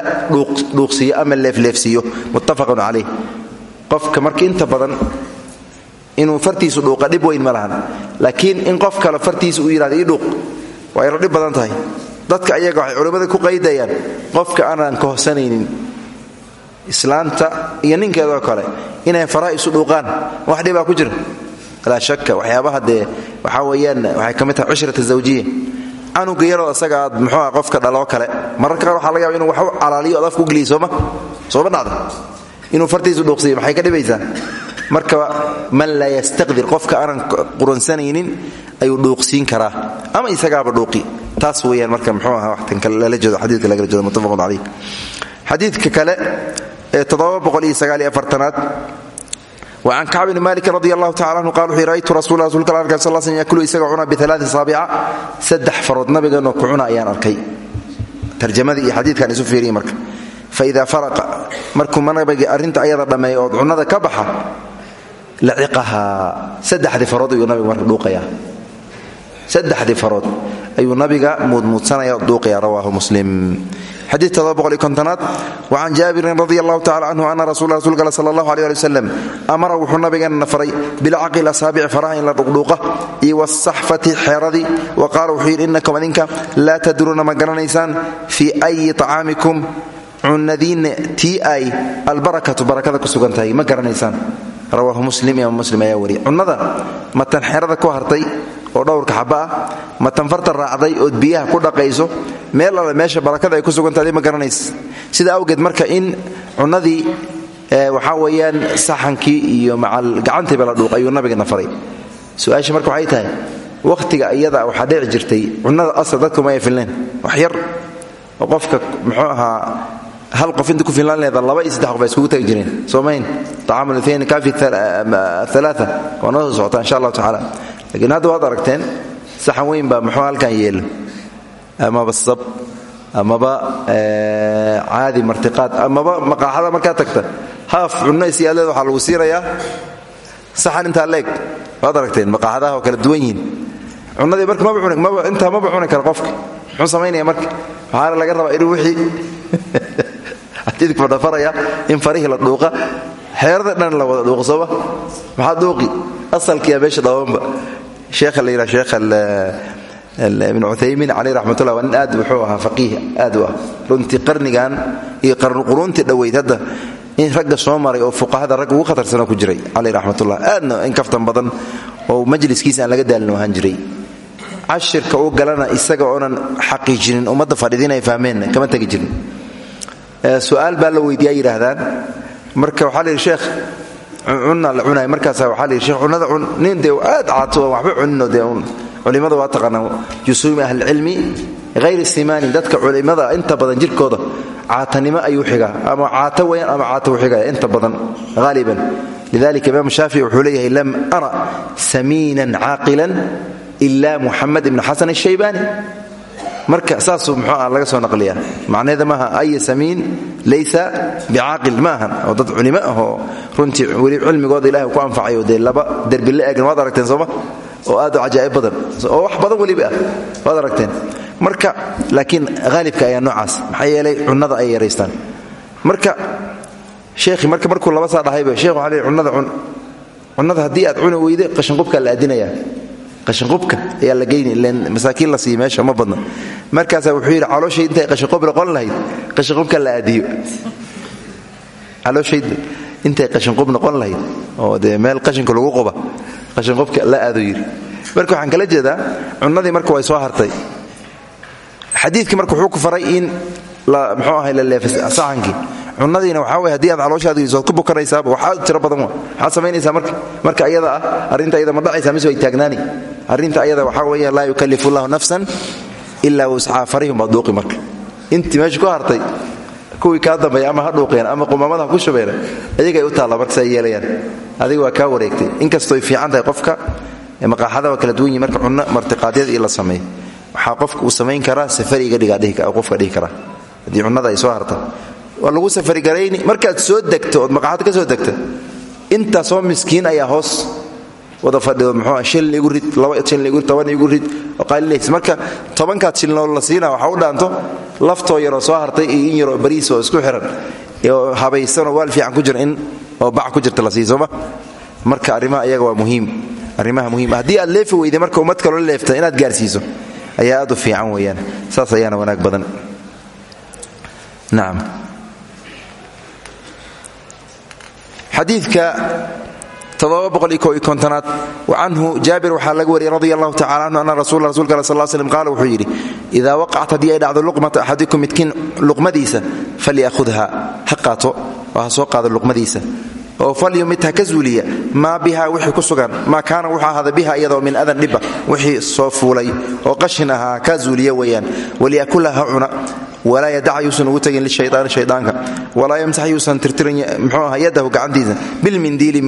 dhuuqsiiyo ama leefleefsiiyo. Muttafaqun calayh qofka marka inta badan inuu fartiisu dhuuqa dhib weyn ma lahan. Laakiin in qof waa yaro dhib badan tahay. Dadka ayaga waxay culimmada ku qaydayaan qofka aanan kahorsanaynin islaanta iyo ninkeedoo kale inay faraha isu dhuuqaan wax dhibaa ku jira. Laa shaka waxyaabaha dee waxaa weeyaan waxay ka mid tahay cushrat zawjiya. Canuga yaroo asaga aad muxuuah qofka dhaloo kale. Mararka qaar waxa laga yaba inuu wax u calaaliyo ood afku geliyo sooma sooma dhacda inuu fartiisu dhuuqsiyo maxay ka dhibaysaa marka man laa yastaqdir qofka aanan quransanaynin ayuu dhuuqsiin karaa. Ama isagaaba dhuuqi. Taas weyaan marka mxuu aha waxtan lala jeedo xadiidka lagala jeedo muttafaqun calayh. Xadiidka kale ee aad kacb bni malik radi allahu tacala anhu qal wuxuu ra'aytu rasul rasulka al arkay sal sl yakulu isagoo cuna bialaai saabica. Saddex farood nabigeenoo ku cuna ayaan arkay. Tarjamadii iyo isu fiiriya marka. Idaa faraqa markuu nabiga arrinta ayada dhammeeya ood cunnada ka baxa laciqahaa saddexdii farood ayuu nabiga marka dhuuqayaa saddexdii farood ayuu nabiga muudmuudsanaya duuqaya rawaahu muslim xadiid aad wacan jaabirin radi allahu tacala canhu ana rasul rasulka sal allahu aleh ali wasalam amara wuxuu nabigeena faray bilcaqli asaabici faraha in la dhuqdhuuqa iyo wasaxfati xeeradii wa qaala wuxuu yidhi inakum adinka laa tadruuna ma garanaysaan ayi طacaamikum cunadiinna tii ay albarakatu barakada ku sugan tahay rawaahu muslim imaam muslim ayaa wariya cunnada matan xeerada ku hartay oo dhowrka xaba ah matan farta raacday ood biyaha ku dhaqayso meel alle meesha barakada ay ku sugantahay ma garanaysa sida awgeed marka in cunnadii waxaa weeyaan saxankii iyo macal gacantiiba la dhuuq ayuu nabigana faray su'aasha marka waxay tahay wakhtiga iyada waxaa dhici jirtay cunnada asal dadku ma ay filneen wax yar qofka muxuu ahaa hal qof inta ku filnaan leeda laba iyo saddex qof ay iskugu tagi jireen. Soo mayn? Tacaamul ithnayn kafi alaaa waa noo soo insha allahu tacaala. Laakiin hadda waad aragteen saxan weyn muxuu halkan yeelo amaba sab amaba caadi martiqaad amaba maqaaxada markaa tagta. Haaf cunno isyaaleed waxaa lagu siinayaa saxan intaa leeg waad aragteen maqaaxadaha kala duwan yihiin. Cunnadii marka maba intaa maba cuni kara qofka muxuu samaynaya marka? Waxaana laga rabaa inuu wixii [laughs] xadiidku dhafaraya in farihii la dhuuqa xeerada dhan la wada dhuuqa sooma dhuuqi asalkiiya meesha dhabanba sheekha la yidhaha ibn cuthaymiin caleyh raxmatullah waa nin aad wuxuu ahaa faqiih aad u ah. Qarnigan iyo qarnuquruuntii dhoweyd hadda in ragga soo oo fuqahada ragga ugu khatarsanoo ku jiray caleyh raxmatullah aadna in kaftan badan oo majliskiisa laga daalin ahaan jiray. Cashirka uu galana isaga oonan xaqiijinin ummadda fadhidiin ay fahmeen kama tegi jirin su'aal baa la weydiiyaa yidhaahdaan. Marka waxaa la sheekh cunna la cunay. Markaasa waxaa la sheekh cunnada cun nin dee aad caato waxba cuninoo dee culimada waa taqaanaa jusuumi ahlicilmi hayri simaanin dadka culimada inta badan jirkooda caatanimo ayuu xigaa ama caato weyaan ama caato u xigaya inta badan haaliban lidalika imaam shaafici wuxuu leeyahay lam ara samiinan caaqilan ila muxamed ibn xasan marka saasuu muxuu ah laga soo naqliyaa. Macnaheeda maaha aya samiin laysa bicaaqil. Ma ahan oo dad culimo ah oo runtii weli ku anfacayo dee laba derbi la eegn waad aragteen sooma? Oo aad u cajaa'ib badan. Oo wax badan weliba ah waad aragteen. Marka laakiin haalibka ayaa noocaas maxaa yeelay cunnada ay yaraystaan. Marka sheekhi marka markuu laba saa dhahayba sheekh waxaa leey cunnada cun cunnada haddii aad cuni weyde qashinqubkaa la aadinayaa qashinqubka ayaa la geyni ilen masaakiin la siiya meesha ma badna. Markaasaa wuxuu yidhi calooshayda intay qashinqub noqon lahayd? Qashinqubka la aadiyo. Calooshayda intay qashinqub noqon lahayd? Oo dee meel qashinka lagu quba. Qashinqubka la aado yidhi. Marka waxaan kala jeedaa cunnadii marka way soo hartay. Xadiidkii marka wuxuu ku faray in mxuu ahay la leefa saxankii cunadiina waxaa wey haddii aad calooshaada geyso waad ku bukanaysaaba waxaa tiro badan wa maxaad marka marka ayada ah arrinta ayada mise way taagnaani arrinta ayada waxaa weeyaan laa yukallifu llahu nafsan ilaa wuscaa farihum baad marka. Intii meesha ku hartay kuwii kaa dambeeya ama ha dhuuqeen ama qumamada ha ku shubeena ayagay u taalla marka say yeelayaan. Adiga waa kaa wareegtay. Inkastoy fiican tahay qofka maqaaxada waa kala duwan yihiin marka cunno martiqaadyada ii la sameeyo waxaa qofka uu samayn karaa safariga qofka dhihi karaa. Haddii cunnada ay soo harta waa lagu safarigarayni markaad soo degto ood ka soo degta intaasoo miskiin ayaa hoos wada fadhido. Muxuu shilin igu rid laba shilin igu rid igu rid oo qaalilays marka tobankaad shilin la siina waxaa u dhaanto laftoo yaroo soo hartay in yaroo bariis oo isku xiran oo habaysanoo waal fiican ku jira in oo bac ku jirta la siiy marka arrimaha iyaga waa muhiim. Arrimaha muhiim. Haddii aad leefi weyday marka ummad kaloo leefta inaad gaarsiiso ayaa aad u fiican weeyaan. Saas ayaana wanaag badan. Nacam xadiidka aad canhu jaabir waxaa laga wariyay radi allahu tacala anhu ana rasul rasulka al sal slm qaala wuxuu yidhi idaa waqacat haddii ay dhacdo luqmata axadikum midkiin luqmadiisa falyahudha ha qaato oo ha soo qaado luqmadiisa. Oo falyumid ha ka biha wixii ku sugan maa kaana wuxuu biha iyadoo min adan dhiba wixii soo fuulay oo qashin ahaa ka zuuliya weeyaan. Waliyakula walaa yadaca yuusan ugu tegin lishayaani shayaanka walaa yamsax yuusan tirtirin mxuu aha yadahu gacantiisa. Bilmindiili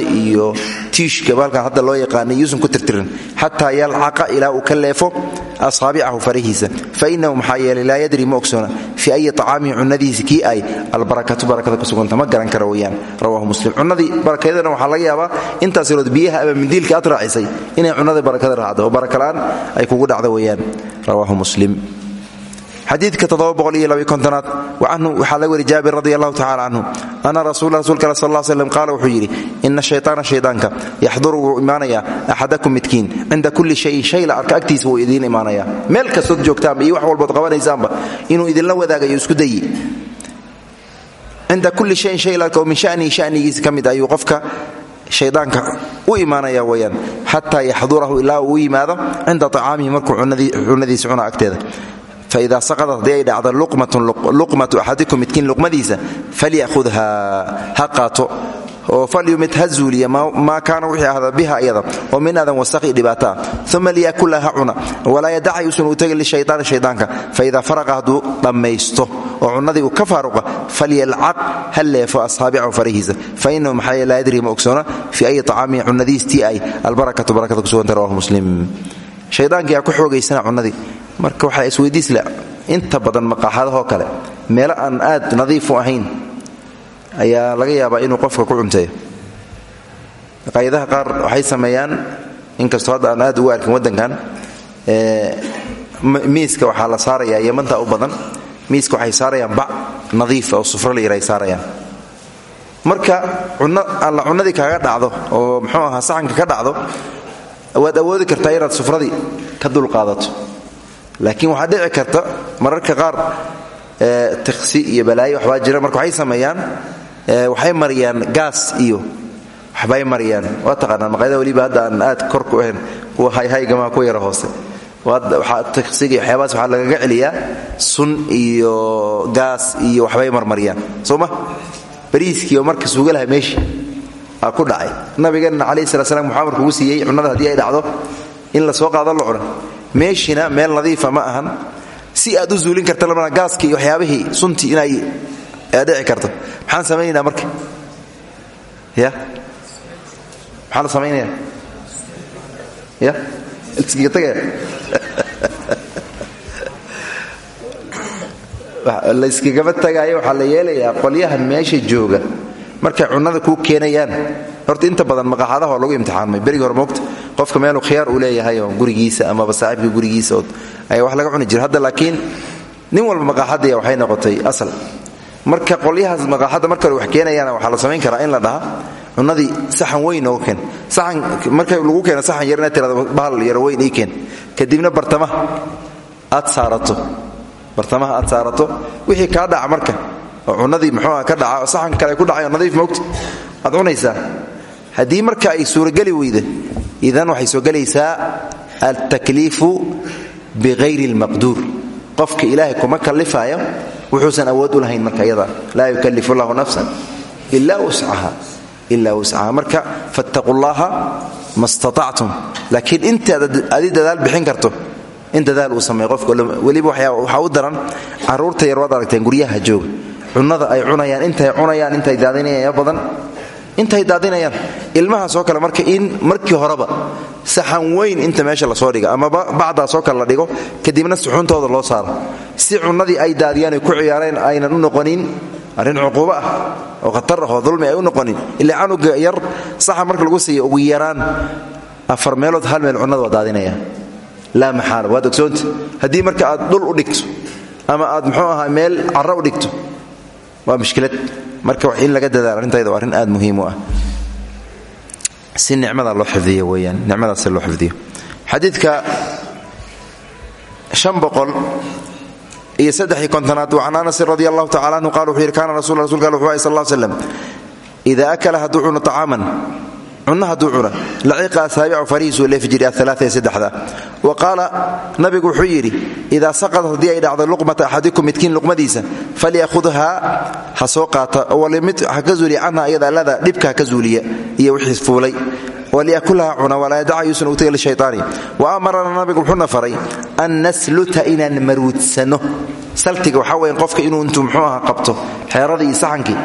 iyo tiishka baalkan hadda loo yaqaanay yuusan ku tirtirin. Xataa yalcaqa ilaa uu ka leefo asaabicahu farahiisa fa inahu maxaa yeelay laa yadri ma ogsoona. Ayi acaamihi cunadiisi kii ay albarakatu barakada kusuganta ma garan kara weyaan rawahu muslim. Cunadii barakadana waxaa laga yaabaa intaas yarood biyaha ama mindiilka aad inay cunadii barakada raacdo oo ay kugu dhacdo weyaan rawaahu muslim xadiidka aad anhu waxaa laga wari jaabir radi allahu tacala canhu ana rasul rasulka sal l slm qaala wuxuu yidhi ina shayطaana shaydaanka yaxduru wuu imaanayaa axadakum midkiin cinda kulli shayin shay la arka agtiisa wuu idiin imaanaya meel kastood joogtaanba iyo wax walbood qabanaysaanba inuu idinla wadaagayo isku dayi. Cinda kulli shayin shay la arka min shanihi shanigiisa ka mid ayuu qofka shaydaanka u imaanaya weyaan xataa yaxdurahu ilaa u yimaado cinda acaamihi markuu cunadiisa cuna agteeda faida saqadat haddii ay dhacdo luqmatu axadikum midkiin luqmadiisa falyahudha ha qaato oo falyumid ha zuuliya maa kaana biha iyada oo min adan wasaqi dhibaato ah uma liyakula ha cuna walaa yadaca yuusan u tegin lishaytaani shaydaanka faida faraqa hadduu dhammaysto oo cunadii uu ka faaruqa falyalcaq ha leefo ashaabicahu farahiisa fainahu maxaa laa yadri ma ogsoona fii ayi acaamihi cunadiistii ay albarakatu barakada kusuganta rawahu muslim shaydaankiyaa ku xoogaysana cunadii marka waxaa isweydiisla inta badan maqaaxadahoo kale meelo aan aad nadiifu ahayn ayaa laga yaabaa inuu qofka ku cunteeyo. Maqaayadaha qaar waxay sameeyaan inkastoo hadda aan aad ugu arkin waddankan miiska waxaa la saarayaa yamanta u badan. Miiska waxay saarayaan bac nadiifa oo sufro la yara ay saarayaan. Marka cunno alla cunnadii kaaga dhacdo oo muxuu ahaa saxanka ka dhacdo waad awoodi kartaa inaad sufradii ka dulqaadato laakiin waxaa dhici karta mararka qaar tiksi iyo balaayo waxbaa jira. Marka waxay sameeyaan waxay mariyaan gaas iyo waxbay mariyaan. Waa taqaanaa maqaayada weliba hadda aan aad kor ku ahayn kuwa hayhaygamaa ku yara hoose. Tiksiga waxyaabahaas waxaa lagaga celiyaa sun iyo gaas iyo waxbay marmariyaan. Soo ma? Bariiskii oo marka aa ku dhacay. Nabigeenna calayhi sala slam muxuu amarkugu siiyey cunnada haddii ay dhacdo in la soo qaado la cuna meeshina meel nadiifa ma ahan. Si aad u zuulin karta labana gaaskii waxyaabihii suntii inay dhici karto. Maxaan samaynaynaa marka? Ya? Maxaa la samaynaya ya? Iskiga tagaya? [laughs] Layskagama tagaayo waxaa la yeelayaa qolyahan meesha jooga. Markay cunnada kuu keenayaan. Horta inta badan maqaaxadaha oo lagu imtixaanmay. Berigi hore moogta qofka meeluu khiyaar uu leeyahay oo gurigiisa amaba saaxiibkii gurigiisa oo ayaa wax laga cuni jira hadda laakiin nin walba maqaaxaddiya waxay noqotay asal. Marka qolyahaas maqaaxadda marka hore wax keenayaan waxaa la samayn karaa in la dhaha cunnadii saxan weyn nooga keen. Saxan marka lagu keeno saxan yar inaad tirado bahal yaro weyn ii keen. Kadibna bartamaha aad saarato. Bartamaha aad saarato. Wixii kaa dhaca marka oo muxuuha ka dhaca saxan kale ku dhacay nadiif moogta aad cunaysaa. Haddii marka ay suurageli weyda idan waxay soo gelaysaa altakliifu bighayri almaqduur. Qofka ilaahay kuma kallifaayo wuxuusan awood u lahayn marka iyada. Laa yukallifu allahu nafsan ilaa wuscaha ilaa wuscaha marka fattaquu llaha ma intaad adi dadaal bixin karto in dadaal uu sameeyo qofka weliba waxaa u daran carruurta yar waad aragteen guryaha jooga. Cunnada ay cunayaan intay cunayaan intay daadinayaan badan intay daadinayaan. Ilmahaasoo kale marka in markii horeba saxan weyn inta meesha la soo dhiga amaba bacdaasoo kale la dhigo kadibna suxuuntooda loo saaro si cunnadii ay daadiyaan ay ku ciyaareen aynan u noqonin arrin cuquubo ah oo khatar ah oo dulmi ay u noqonin ilaa canuga yar saxan marka lagu siiya ugu yaraan afar meelood hal meel cunnada daadinaya laa maxaala waad ogsoonta haddii marka aad dhul u dhigto ama aad muxuu ahaa meel carro u dhigto waa mushkilad marka in laga dadaalo arrintayda waa arrin aad muhiim u ah. Si nicmada loo xifdiyo weeyaan. Nicmadaasi loo xifdiyo. Xadiidka iyo saddexii kontonaad wa can anasin radi allahu anhu qala wuxuu kaana rasul rasulka al wuxuu ahy sal lla slam akala hadduu طacaaman cunno hadduu cuna laciqa asaabicu farihiisuu leefi jiray aalaaa saddexda. Wa nabigu wuxuu yidhi idaa saqadat haddii ay dhacdo luqmata axadikum midkiin luqmadiisa falyahudhaa ha soo qaata walimid ha ka zuuliya canha iyada allada ka zuuliya. Iyo wixii fuulay. Walyakulaha cuna walaa yadaca yuusan ugu taga lishaytaani wa amarana nabigu wuxuuna faray an nasluta inaan maruudsano. Saltiga waxaa weyan qofka inuu intuu muxuu aha qabto xeeradii iyo saxankii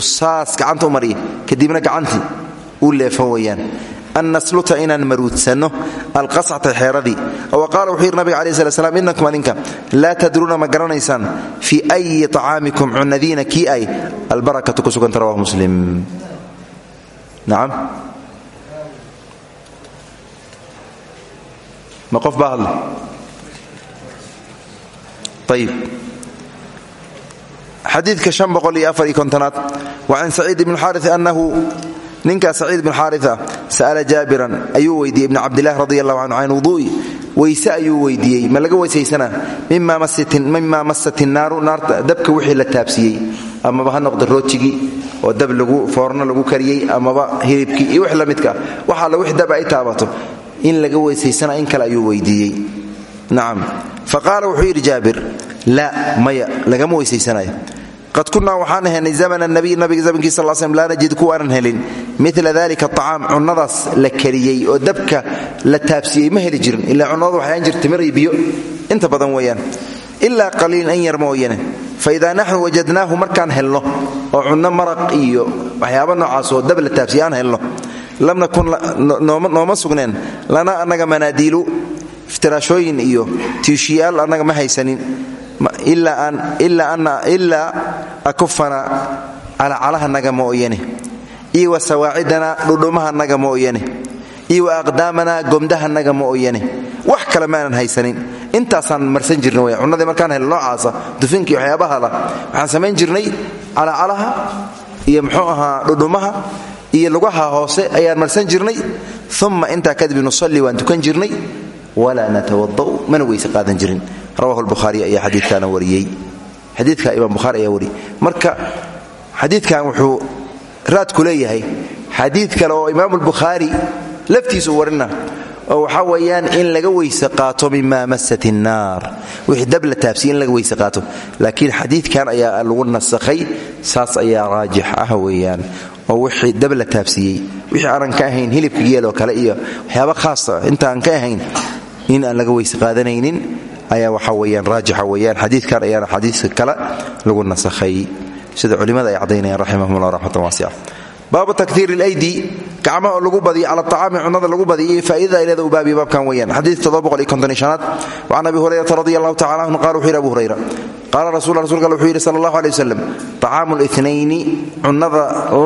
saas gacanta u mariya kadibna gacantii uu leefo weyaan an nasluta inaan maruudsanno alqascata xeeradii. Wa qaala wuxuu nabiga alai slat slam inakum adinka laa tadruuna ma garanaysaan fii ayi طacaamikum cunadiina kii ay albarakatu ku suganta rawahu muslim. Nacam ma qof baa hadla? Ayib xadiidka kontonaad wa can saciid ibn xaari annahu ninkaas saciid ibn xaari ah sa'ala jaabiran ayuu weydiiyey ibn cabdilah radi allahu canhu can wuduu'i weyse ayuu weydiiyey ma laga weysaysanaa mima masat innaaru naarta dabka wixii la taabsiiyey amaba ha noqda roojigii oo dab lagu foorno lagu kariyey amaba hilibkii iyo wix la midka wax alla wix dab ay taabato. In laga weysaysanaa in kale ayuu weydiiyey. Nacam fa qaala wuxuu yidhi jaabir maya lagama weysaysanayo qad kunnaa waxaan helnay zamana nabiy nabiga zamankiis sal slm laa najid kuwaanan helin. Mila dalika acaam cunnadaas la kariyey oo dabka la taabsiiyey ma heli jirin ilaa cunnadu waxay aan jir timir iyo biyo. Inta badan weeyaan. Ilaa qaliil an yar mooyane. Fa idaa naxnu wajadnaahu markaan helno oo cunno maraq iyo waxyaaba noocaas oo dab la taabsiye aan helno lam nakun iyo tiishiyaal annaga ma haysanin ilaa akufana calacalahanaga mooyane iyo wa sawaacidana dhudhumahanaga mooyane iyo wa aqdaamana gomdahanaga mooyane wax kale maanan haysanin. Intaasaan marsan jirna w cunnadii markaan hel noocaasa dufinkii waxyaabahala waxaan samayn jirnay calacalaha iyo muxuu ahaa dhudhumaha iyo lugaha hoose ayaan marsan jirnay. Uma intaa kadib nusalli waan tukan jirnay. Walaa natawada'u mana weyse qaadan jirin rawahu lbukhaari ayaa xadiidkaana wariyey. Xadiidka imaam bukhaari ayaa wariyey. Marka xadiidkan wuxuu raadku leeyahay xadiid kale oo imaam lbukhaari laftiisu warina oo waxaa weeyaan in laga weyse qaato mima masat innaar wixii dab la taabsiye in laga weyse qaato. Laakiin xadiidkan ayaa lagu nasakhay saas ayaa raajix ah weeyaan. Oo wixii dab la wixii aanan ka ahayn hilibka geeloo kale iyo waxyaaba khaasa intaan ka ahayn in aan laga weyse qaadanaynin ayaa waxa weyaan raajixa weyaan xadiidkan ayaana xadiidka kale lagu nasakhay. Sida culimmada ay caddaynayaan raximahumullah raxmatan waasica baabu taktiir lydi gacmaha oo lagu badiyo cala acaami cunnada lagu badiyo iyo ay leeda u baabiya baabkan weyaan xadiid aad can abi hurayrata radi allahu anhu qala wuxu hurayra qaala rasul rasulka alle wuxuu yidhi sala allahu aley waslem acaamu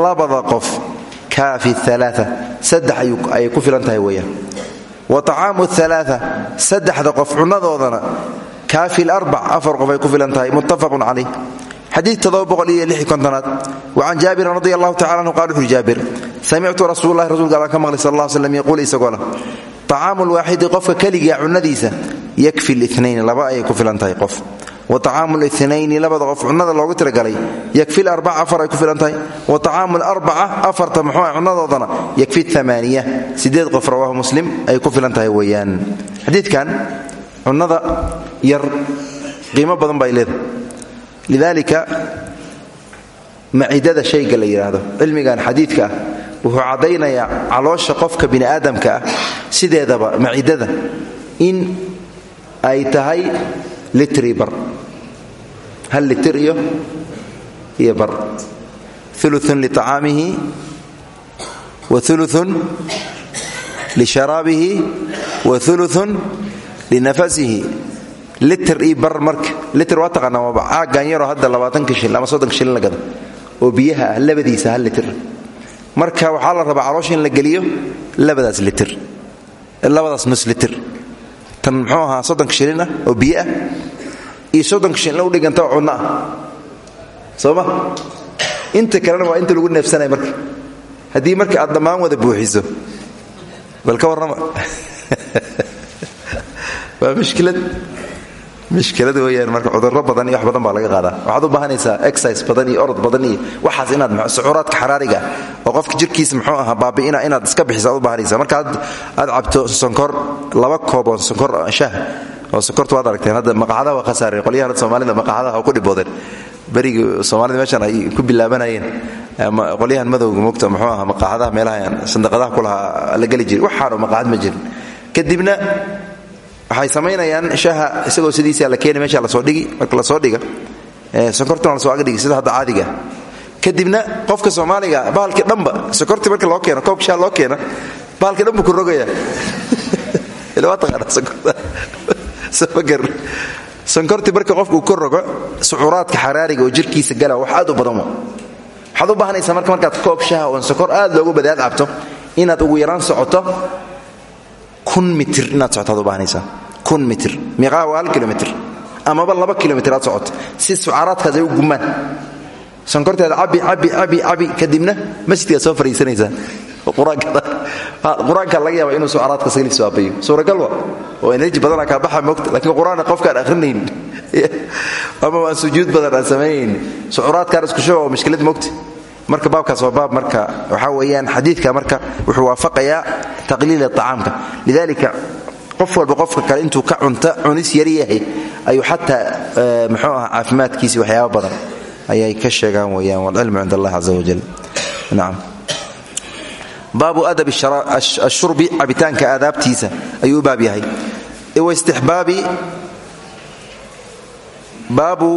labada qof kaafi alaaa saddex ayay ku filan tahay wa طacaamu aaaa saddexda qof cunadoodana kaafi larbac afar qof ay ku filan tahay muttafaqun calayh xadiid aad wacan jaabirin radi allahu tacala anhu qala wuxuuri jaabir samictu rasuululahi rasulka allaan ka maqlay sal alla slam yaquul isagoo leh. طacaamu lwaaxidi qofka keligaa cunadiisa yakfi linayn laba ayay ku filan tahay wa طacaamu linayni labada qof cunada loogu tiragalay yakfi larbaca afar ay ku filan tahay wa طacaamu larbaca afarta muxuu cunadoodana yakfi amaaniya sideed qof rawaahu muslim ay ku filan tahay weeyaan. Xadiidkan yar qiimo badan bay leedahay. Lidalika macidada shayga la yidhaahdo cilmigan xadiidka ah wuxuu caddaynayaa caloosha qofka bini aadamka ah sideedaba macidada in ay tahay litri bar. Hal litir iyo iyo bar. Uluun liطacaamihi wa uluun lisharaabihi wa uluun linafasihi litr io bar marka litr waa taqaanaa waaba caagan yaroo hadda labaatanka shilin ama soddonka shilin la gado. Oo biyaha ah litir marka waxaa la rabaa caloosha in la geliyo labadaas litir labadaas nus litir tan muxuu ahaa soddonka shilin ah oo biyo ah iyo soddonka shilin u dhiganta oo cunno ah. Soo inta kalena waa inta lagu neefsanaya marka. Haddii marka aad dhammaan wada buuxiso bal ka warrama. [laughs] Waa mushkilad mushkilad weyaan marka cudurro badan iyo wax badan baa laga qaadaa. Waxaad u baahanaysaa exercise badan iyo orod badan iyo waxaas inaad sucuuraadka xaraariga oo qofka jirkiisa muxuu ahaa baabi'ina inaad iska bixisa aad u baahanaysa marka aad cabto sonkor laba koob oo sonkor shah oo sonkorta waad aragteen hadda maqaxadaha waa khasaareen qolyahan soomaalida maqaxadaha waa ku dhiboodeen berigii soomaalida meeshan ay ku bilaabanayeen qolyahan madowga mogta muxuu ahaa maqaxadaha meelaha sandaqadaha kulahaa la geli jiray waxaanoo maqaxad ma jirin. Kadibna waxay samaynayaan shaha isagoo sidiisa la keeni meesha la soo dhigi marka la soo dhiga sonkortuna la soo agdhigi sida hadda caadiga. Kadibna qofka soomaaliga bahalkii dhanba sonkortii marka loo keeno koobka shaha loo keena baalka dhan buu ku rogaya [laughs] sonkortii [laughs] marka qofkuu ku rogo sucuuraadka xaraariga oo jirkiisa gala wax aad u badan waxaad u baahanaysaa marka markaad koob shaha oon sokor aad loogu badaad cabto inaad ugu yaraan socoto kun mitir inaad socotaad u baahanaysaa kun mitir. Miiqaa waa hal kilomitr amaba laba kilomitr aad socoto si sucaaraadkaas ay u gumaan sonkorteeda cabi cabi cabi cabi kadibna masjidkaad soo fariisanaysaa. Qur'aanka laga yaaba inuu sucaraadka saglis aabayo suuragal wa oo enerji badana kaa baxa mogta lakiin qur'aan qofkaan [laughs] ama waan sujuud badan aan samaynayn sucuraadkaan isku shuba oo mishkilad mogta marka baabkaas waa baab marka waxaa weeyaan xadiidka marka wuxuu waafaqayaa taqliil acaamka lidalika qof walba qofka kale intuu ka cunta cunis yar yahay ayuu xataa muxuu aha caafimaadkiisi waxyaaba badan ayay ka sheegaan weyaan walcilmu cind allah caza wajal nacam baabu adab ashurbi cabitaanka aadaabtiisa ayuu u baab yahay. Baabu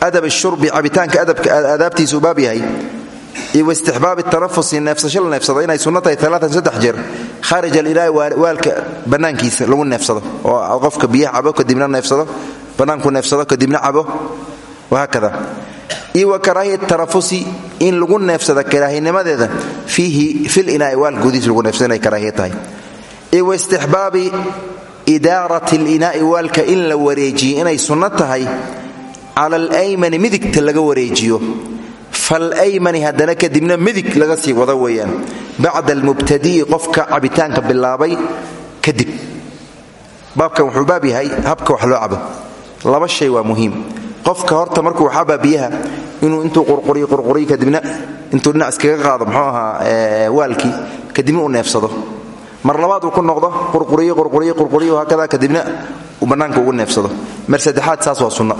adab ashurbi cabitaanka aadaabtiisa u baab yahay wastixbaabi tanafusi neefsasho la neefsado inay sunno tahay alaatan saddex jeer khaarij alilaahi waalka bannaankiisa lagu neefsado oo qofka biyaha cabo kadibna neefsado bannaanku neefsado kadibna cabo wahaakada iyo wa karaahiyat tanafusi in lagu neefsada karaahinimadeeda fiihi fil inaai waal gudihiis lagu neefsado inay karaahiya tahay iyo wa istixbaabi idaarat alinaai waalka in la wareejiyo inay sunno cala alaymani midigta laga wareejiyo. Falaymani haddana kadibna midig laga sii wado weeyaan. Bacda almubtadi'i qofka cabitaanka bilaabay kadib. Baabkan wuxuu baab yahay habka wax loo cabo. Laba shay waa muhiim. Qofka horta markuu waxabaa biyaha inuu intuu qurquriy qurquriy kadibna intuu dhinac iskaga qaado muxuu ahaa waalkii mar labaad uu ku noqdo qurquriy qurquriy qurquriy haakada kadibna uu bannaanka ugu neefsado. Mar saddexaad saas waa sunno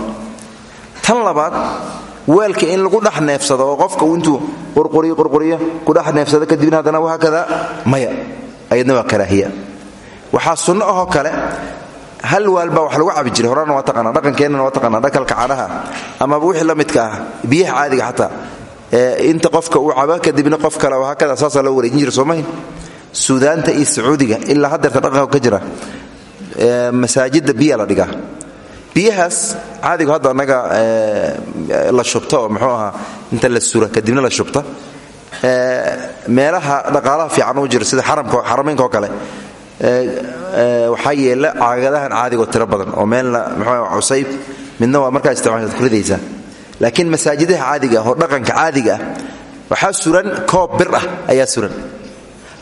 tan labaad weelka in lagu dhex neefsado oo qofka intuu qurquriy qurquriyo ku dhex neefsado kadibna haddana haakada maya. Ayadna waa karaahiya waxaa sunno ahoo kale hal waal baa wax lagu cabi jiray horana waa taqaanaa dhaqankeennana waa taqaanaa dhakalka canaha amaba wixii la midka ah biyaha caadiga xataa inta qofka uu caba kadibna qof kale haakada saasaa loo wareejin jira soomahin suudaanta iyo sacuudiga ilaa haddeerta dhaqanka ka jira masaajidda biya la dhigaa biyahaas caadigu hadda annaga la shubta oo ahaa inta la sura kadibna la shubta meelaha dhaqaalaha fiican u jira sida xarameynka oo kale waxaa yeela caagadahan caadigoo tiro badan oo meelna mxuu cusayb midna waa markaa isticmaashaad ku laakiin masaajidaha caadiga ah dhaqanka caadiga ah waxaa suran koob bir ah ayaa suran.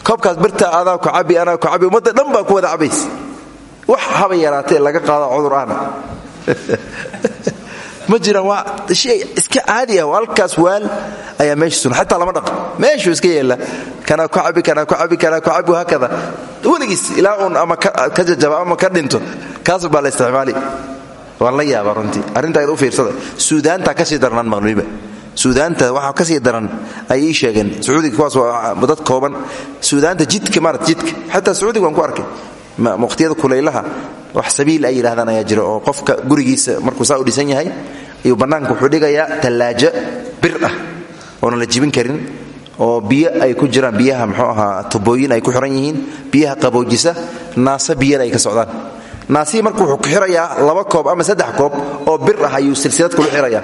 Koobkaas birta adaa ku cabi anaa ku cabi ummadda dhan baa ku wada cabays wax haba yaraatee laga qaado cudur ahna [laughs] ma jiraan waa shay iska caadi ah halkaas waal ayaa meesha suran. Xataa lama dhaqo. Meeshuu iska yeela kanaa ku cabi kanaa ku cabi kanaa ku cabi haakada weligiis ilaa uun ama ka jajaba ama ka dhinto kaas baa la isticmaali. Waan la yaabaa runtii. Arrintaa u fiirsada. Suudaanta ka sii darnaan maqliba suudaanta waxaa ka sii daran ay ii sheegeen. Sacuudiga kuwaas waa dad kooban. Suudaanta jidka marat jidka. Xataa sacuudiga waan ku arkay waqhtiyada kulaylaha wax sabiil ay yidhahdaan ayaa jira oo qofka gurigiisa markuu saa u dhisan yahay ayuu bannaanka wuxuu dhigayaa tallaajo bir ah oonan la jibin karin oo biyo ay ku jiraan biyaha mxuu ahaa tubooyin ay ku xiran yihiin biyaha qaboojisa naase biyana ay ka socdaan. Naasihii marka wuxuu ku laba koob ama saddex koob oo bir ah ayuu silsilad kulu xirayaa.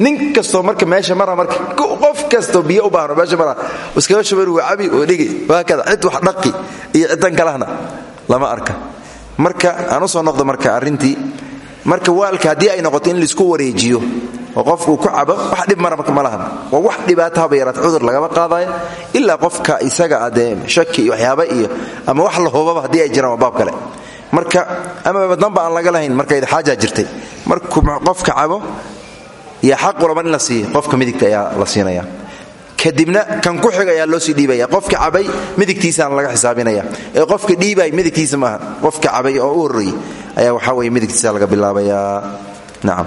Nin kastoo marka meesha mara marka qof kastoo biyo u baahno meesha mara iskaga shuban waa cabi oo dhigi waakada cid wax dhaqi iyo ciddan kalehna lama arka. Marka aan u soo noqdo marka arrintii marka waalka haddii ay noqoto in la isku wareejiyo oo qofkuu ku cabo wax dhib mara ma lahan. Waa wax dhibaato haba yaraata cudur lagama qaadayo ilaa qofka isaga adee shaki iyo iyo ama wax la hubaba haddii ay jiraan baab kale. Marka amaba danba aan laga lahayn markayda xaajaa jirtay. Markuu qofka cabo iyo xaq ulaban in la siiyo. Qofka midigta ayaa la siinaya kadibna kan ku xig ayaa loo sii dhiibaya. Qofka cabay midigtiisaana laga xisaabinaya. Ee qofka dhiibay midigtiisa maaha. Qofka cabay oo u horreeyey ayaa waxaa weye midigtiisa laga bilaabayaa nacam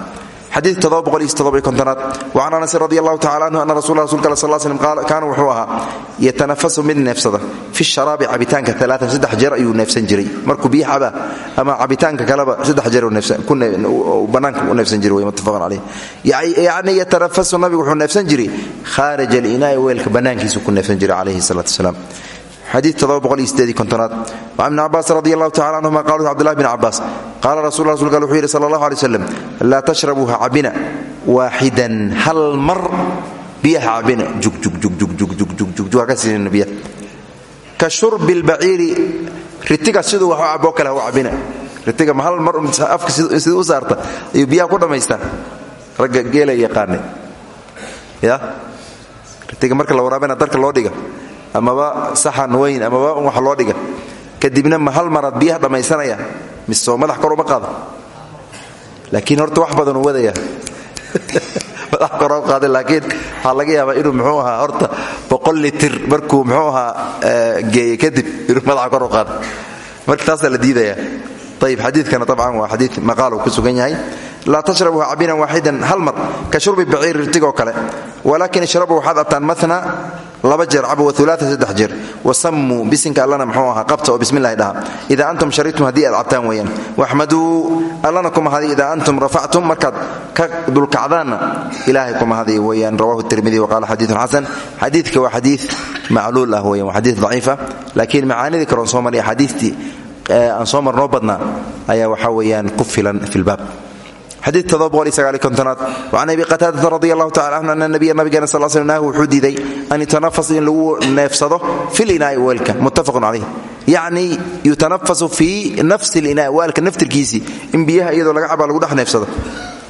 xadiid aad waan anas radi allahu tacala anhu ana rasul rasulka al sal slm kaana wuxuu ahaa yatanafasu mid neefsada. Fi sharaabi cabitaanka alaaan saddex jeer ayuu neefsan jiray. Markuu biyo cabaa ama cabitaanka kaleba saddex jeer bannaanka u neefsan jiray wey muttafaqan caleyh yacni yatanafasu nabigu wuxuu neefsan jiray khaarij alinaai weelka bannaankiisu ku neefsan jiray calayhi salaatu wasalaam xadiid aad an ibn cabaas radi allahu tacala anhuma qal cbdilahi bn cabaas qaala rasul rasulka wuxuu yidhi sal allahu alay slam laa tashrabuu ha cabbina waaxidan hal mar biyaha cabbina jugjugjugjugjugjugjughaka siinina biya ka shurbi lbaciiri ritiga siduu wax caboo kale hau cabbina ritiga ma hal mar afka siduu u saarta ayuu biyaha ku dhammaystaa ragga geela yaqaane ya? Ritiga marka la waraabana darka loo dhiga amaba saxan weyn amaba wax loo dhiga kadibna ma hal maraad biyaha dhammaysanaya mise soo madax kor uma qaado. Laakiin horta wax badan uu wadaya. [laughs] Madax kor u qaada laakiin waxaa laga yaabaa inuu muxuu ahaa horta boqol litir markuu muxuu ahaa geeye kadib inuu madaxa kor u qaado. Marka taasaa la diidaya ayib xadiidkana abcan waa xadii maqaal uu ku sugan yahay. laa tashrabu ha cabinan waaxidan hal mar ka shurbi baciir rirtigoo kale walaakin ishrabu waxaad abtaan mana laba jeer cabo waulaaa saddex jeer wasammuu bisinka allana mxuu ahaa qabta oo bismillahi dhaha idaa antum sharibtum haddii aad cabtaan weeyaan waxmaduu allana ku mahadiy idaa antum rafactum markaad ka dulkacdaanna ilaahay ku mahadiy weeyaan rawahu tirmidi waqaala xadiidun xasan xadiidka waa xadiid macluul aan soo marnoo badnaa ayaa waxaa weeyaan ku filan fi lbaab xadiid aad an abi qataadata radi allahu tacala anhu ana nabiya nabigeena sal sl nahu wuxuu diiday an yutanafas in lagu neefsado fi linaai weelka muttafaqun calayh yacni yutanafasu fii nafsi linaa waalka naftirkiisii in biyaha iyadoo laga cabaa lagu dhex neefsado.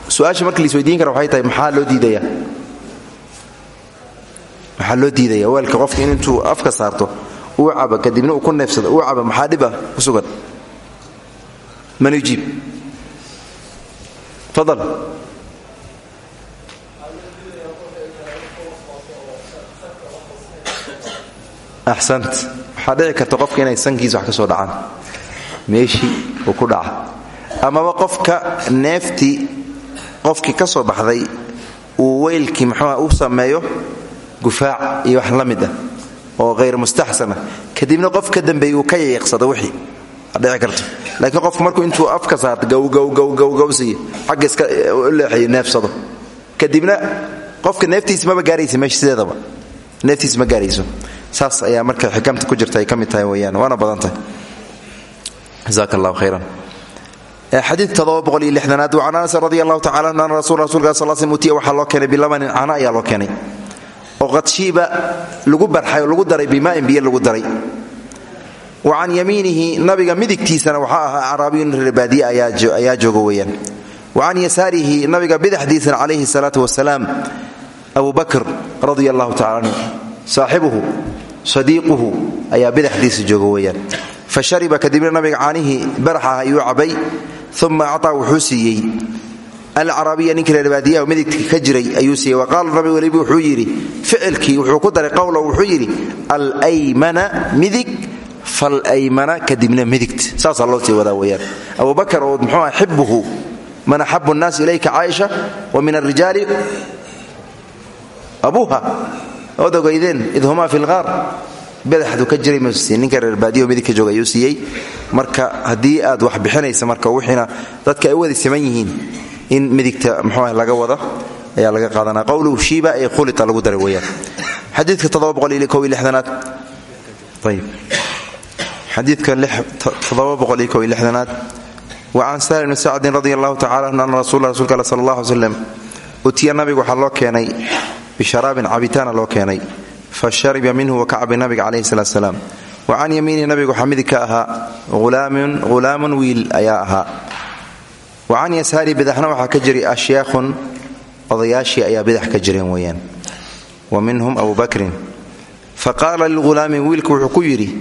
Su'aasha marka kara waxay tahay maxaa loo diidaya maxaa loo diidaya weelka qofka in afka saarto uu caba kadibna uu ku neefsado uu caba maxaa ku sugan. Man yujiib. Fadal axsant waxaa dhici karta qofka inay sankiisa wax ka soo dhacaan. Meeshii uu ku dhaca. Amaba qofka neeftii qofkii ka soo baxday uu weylkii muxuuha u sameeyo gufaac iyo wax la mid ah oo hayr mustaxsana. Kadibna qof ka dambeeye uu ka yayeeqsado wixii. Dhici karto. Laakiin qofku markuu intuu afka saarto gowgowgowgowsiiyo xagga iska u leexayo neefsado. Kadibna qofka neeftiisa maba gaaraysa meesha sideedaba. Neeftiisa ma gaarayso. Saas ayaa marka xikamta ku jirta ay tahay weyaan waana badan tahay. Jazaak allahu khayran xadiid aad can anas radi allahu tacala an ana rasul rasulka sal sl utiya waxaa loo keenay bilamanin cana ayaa loo keenay oo qadshiiba lagu barxay oo lagu daray bimaain biyo lagu daray. Wa can yamiinihi nabiga midigtiisana waxaa ahaa acraabiyun reerbaadiye ayaa jooga weyaan wa can yasaarihi nabiga bidaxdiisana calayhi salaatu wasalaam abu bakr radia allahu tacala anhu saaxibuhu sadiiquhu ayaa bidaxdiisa jooga weyaan fa kadibna nabiga caanihii barax ayuu cabay uma acطaa wuxuu siiyey alcarabiya ninkii reerbaadiyaha midigta ka jiray ayuu siiyey. Wa qaala nabi welibi wuxuu yidhi ficilkii wuxuu ku daray qowla wuxuu yidhi alaymana midig falaymana kadibna midigt saasaa loo sii wadaa weyaan abubakar oo muxuu ah xibuhu man axabu nnaas ilayka caaisha wa min alrijaali abuuha. Ood ogaydeen id humaa fi lqaar badaxdu ka jiray masiin ninka reerbaadiyaho midig ka marka haddii aad wax bixinaysa marka wixiina dadka ay wada siman yihiin in midigta muxuu ah laga wada ayaa laga qaadanaa. Qowluhu shiiba ee khulita lagu daray weyaan xadiidka aad xadiidka aad wacan sahl bni sacdin radi allahu tacala anhu ana rasul rasulka al sal allah alay slam utiya nabiga waxaa loo keenay bisharaabin cabitaana loo keenay. Fa shariba minhu wa kacbi nabiga calayhi salaat wa can yamiinihi nabiga waxaa midig ka ahaa hulaamun wiil wa can yasaari bidaxna waxaa ka jiray ashyaakhun odayaashii ayaa bidax ka jireen weeyaan. Wa minhum abu bakrin fa qaala lilghulaami wiilku wuxuu ku yidhi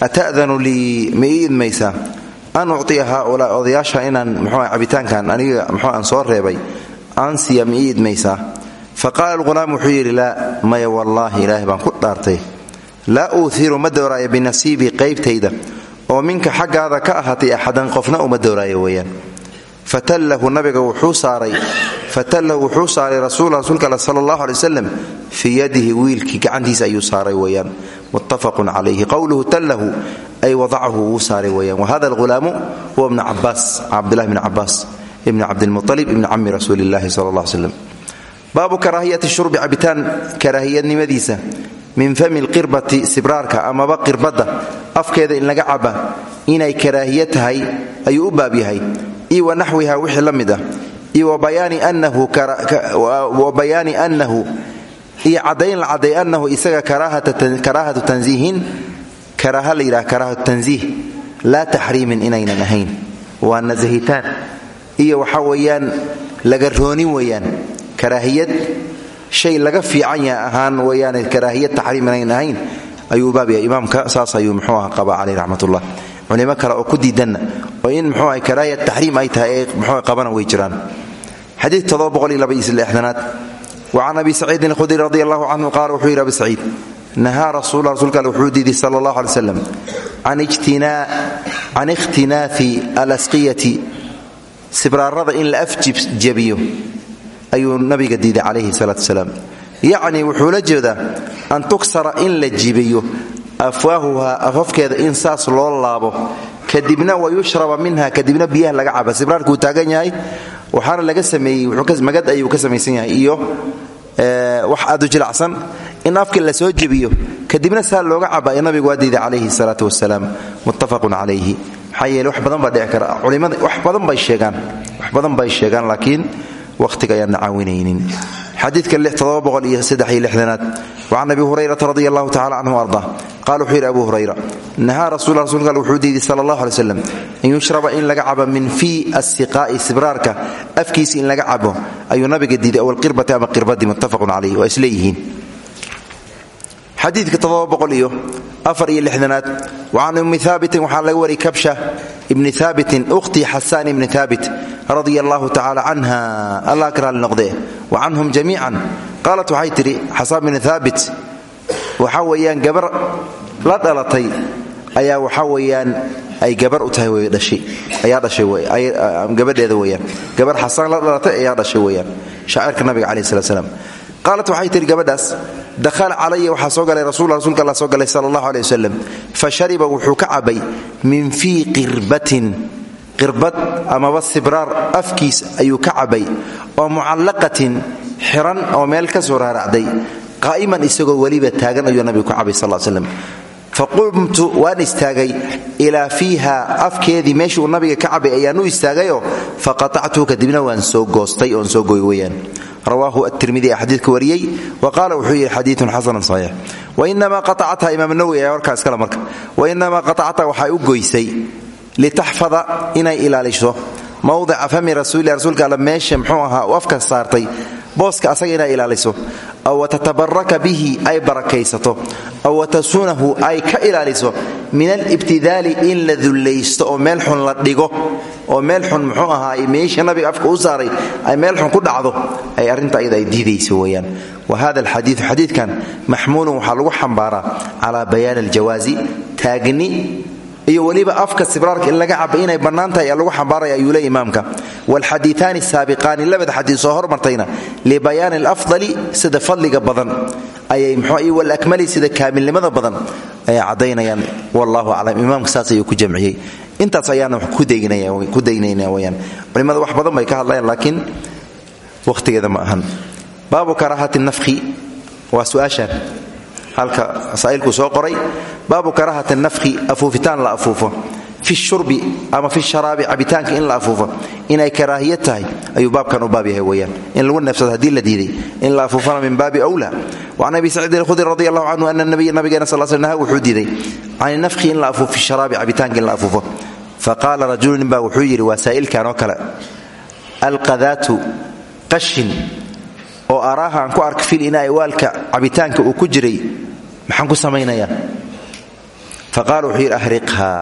ata'danu lii ma ii idmaysaa? An uctiya haaulaa odayaasha inaan mxua cabitaankan aniga mxuu aan soo reebay aansiya ma ii idmaysaa? Fa qaala alghulaam wuxuu yidhi laa maya wallaahi ilaahay baan ku dhaartay. Laa uuhiru ma qaybtayda. Oo minka xaggaada ka ahaatay axadan qofna uma weeyaan fatallahu nabiga wuxuu saaray fatallahu wuxuu saaray rasuul rasuulka alle sala allahu alay fii yadihi wiilkii gacantiisa ayuu saaray weeyaan. Muttafaqun calayhi qowluhu tallahu ay wadacahu wuu saaray weeyaan. Wahada alghulaamu huwa ibnu cabaas cabdullahi bni cabaas ibni cabdilmualib ibni cami rasuuli illahi sala allah slam baabu karaahiyati shurbi cabitaan karaahiyadnimadiisa min fami lqirbati sibraarka amaba qirbadda afkeeda in laga caba inay karaahiye tahay ayuu u baab yahay io wa naxwiha wixii la mid ah iyo wa bayaani annahu iyo caddayn la cadday annahu isaga karaahatu tansiihin karaaha la yidhaha karaahatu tansiih laa taxriimin inaynan ahayn waa nasahitaan iyo waxa weeyaan laga roonin weeyaan karaahiyad shay laga fiican yaha ahaan weyaane karaahiyad taxriim inayn ahayn ayuu baabyahay imaamka saas ayuu qaba caleyh raxmatullah culimo kale oo ku diidanna oo in muxuu aha karaahiyad taxriim ay tahay ee qabana way jiraan. Xadiid aad wacan abi saciidin alkhudri radi allahu canhu qaala wuxuu yidhi abi saciid nahaa rasuula rasuulka alle wuxuu diiday sala allah alay slam can ikhtinaafi alasqiyati sibraarada in la afjabiyo ayuu nabiga diiday calayhi salaatu wasalaam. Yacnii wuxuu la jeedaa an tuksara in la jibiyo afwaahuhaa afafkeeda in saas loo laabo kadibna wayushraba minha kadibna biyaha laga caba sibraarkuu taagan yahay waxaana laga sameeyey magad ayuu ka samaysan yahay. Iyo wax aadu jilacsan in afka la soo jebiyo kadibna saa looga caba ee nabigu waa diiday calayhi salaatu wasalaam muttafaqun calayhi. Maxaa wax badan baa dhici kara. Culimada wax badan bay sheegaan. Wax badan bay sheegaan laakiin wakhtiga ayaanna caawinaynin xadiidka aad wacan abi hurayrata radi allahu tacala canhu arda qala wuxuu yidhi abu hurayra nahaa rasul rasulka al wuxuu diiday sala allah alay slam an yushraba in laga cabo min fii asiqaa'i sibraarka afkiisa in laga cabo ayuu nabiga diiday aw alqirbati ama qirbadii muttafaqun calayh waa isleeyihiin xadiidka iyo afar iyo lixdanaad wacan ummi haabitin waxaa laga wariyay kabsha ibni haabitin ukhti xasaan ibni haabit radia allahu tacala canha allah ka raali noqdee. Wa canhum jamiican. Qaalat waxay tidhi xasaan bni haabit waxa weeyaan gabar la dhalatay ayaa waxa weeyaan ay gabar u tahay ayaa dhashay gabadheeda weeyaan. Gabar xasaan la dhalatay ayaa dhashay weeyaan. Shaacirka nabiga calayh salat slam qaalat waxay tihi gabadhaas dakhala calaya waxaa soo galay rasul rsulka alla soo galay sala allahu aleh wasalam wuxuu ka cabay min fii qirbatin qirbad amaba sibraar afkiis ayuu ka cabay oo mucallaqatin xiran oo meel ka soo raaracday. Qaa'iman isagoo weliba taagan ayuu nabigu ka cabay sal slam faqumtu waan istaagay ilaa fiiha afkeedii meeshii uu nabiga ka cabay ayaan u istaagayoo faqatactuhu kadibna waan soo goostay oon soo weyaan rawaahu atirmidi ee xadiidka wariyey wa qaala wuxuu yidhi xadiiun xasanun saxiix. Wainamaa qaacatha imaam nawowi ayaa warkaas kale marka. Wainamaa qaacatha waxay u goysay litaxfada inay ilaaliso mawdica fami rasuulilah rasuulka alla meesha muxuu ahaa u saartay booska asaga inay ilaaliso. Aw watatabaraka bihi ay barakaysato. Aw watasuunahu ay ka ilaaliso. Min alibtidaali in la dullaysto oo meel xun la dhigo. Oo meel xun muxuu ahaa meesha nabiga afka u saaray ay meel xun ku dhacdo. Ay arrinta iyada ay diidayso weeyaan. Wa hada alxadiidu xadiidkan maxmuulun waxaa lagu xambaaraa calaa bayaani aljawaazi. Taagni iyo weliba afka sibraarka in laga caba inay bannaan tahay lagu xambaaraya ayuu le imaamka. Waalxadiiaani saabiqaani labada xadiid soo hormartayna libayaani alafdali sida fadliga badan. Ayay mxuu walakmali sida kaamilnimada badan. Ayay caddaynayaan. Wallahu aclam imaamka saas ayuu ku jamciyey. Intaas ayaana ku daynayna weyaan culimmada wax badan bay ka hadlayaan laakiin wakhtigeeda ma ahan. Baabu karaahati nafki waa su'aashaan halka saa'ilkuu soo qoray baabu karaahati nafki afuufitaan la afuufo. Fi shurbi ama fi sharaabi cabitaanka in la afuufo. Inay karaahiya tahay ayuu baabkan u baab yahay weyaan in lagu neefsado haddii la diiday. In la afuufana min baabi wla wacan abi saciidin alkhudri radi allahu canhu ana nabiya nabigeena sal sl naha wuxuu diiday can nafki in la afuufo fi sharaabi cabitaanka in la afuufo. Faqaala rajulu nin baa wuxuu yidhi waa saa'ilkan oo kale. Alqadaatu qashin oo araaha aan ku arka fil inaa waalka cabitaanka uu ku jiray faqaala wuxuu yidhi ahriqhaa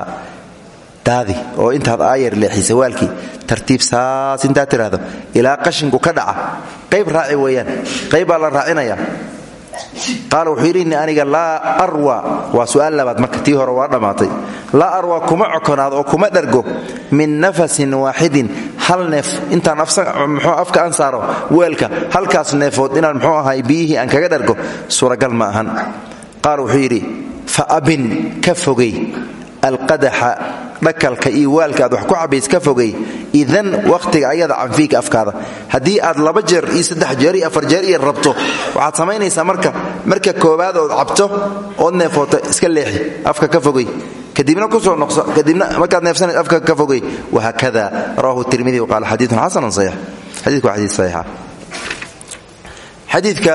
daadi oo intaad aayar leexisa waalkii tartiib saas intaad tidhaahdo ilaa qashinku ka dhaca qayb raaci weeyaan qayb la raacinayaa qaala wuxuu yidhi aniga laa arwa waa su'aal labaad marka hore waa dhammaatay laa arwa kuma cokonaad oo kuma dhargo min nafasin waaxidin hal neef intaan mxuu afka aan saaro weelka halkaas neefood inaan muxuu ahay biyihii aan kaga dhargo suuragal ma ahan qaal wuxuu fa abin ka fogey. alqadaxa dhakalka iyo waalka aad wax ku cabays ka fogey. idan wakhtiga ayada canfiika afkaada haddii aad laba jeer iyo saddex jeer iyo afar jeer iyo rabto waxaad samaynaysaa marka marka koowaad ood cabto ood neefooto iska leexi afka ka fogey. kadibna ku soo noqso kadibna markaad neefsanayd afka ka xadiidka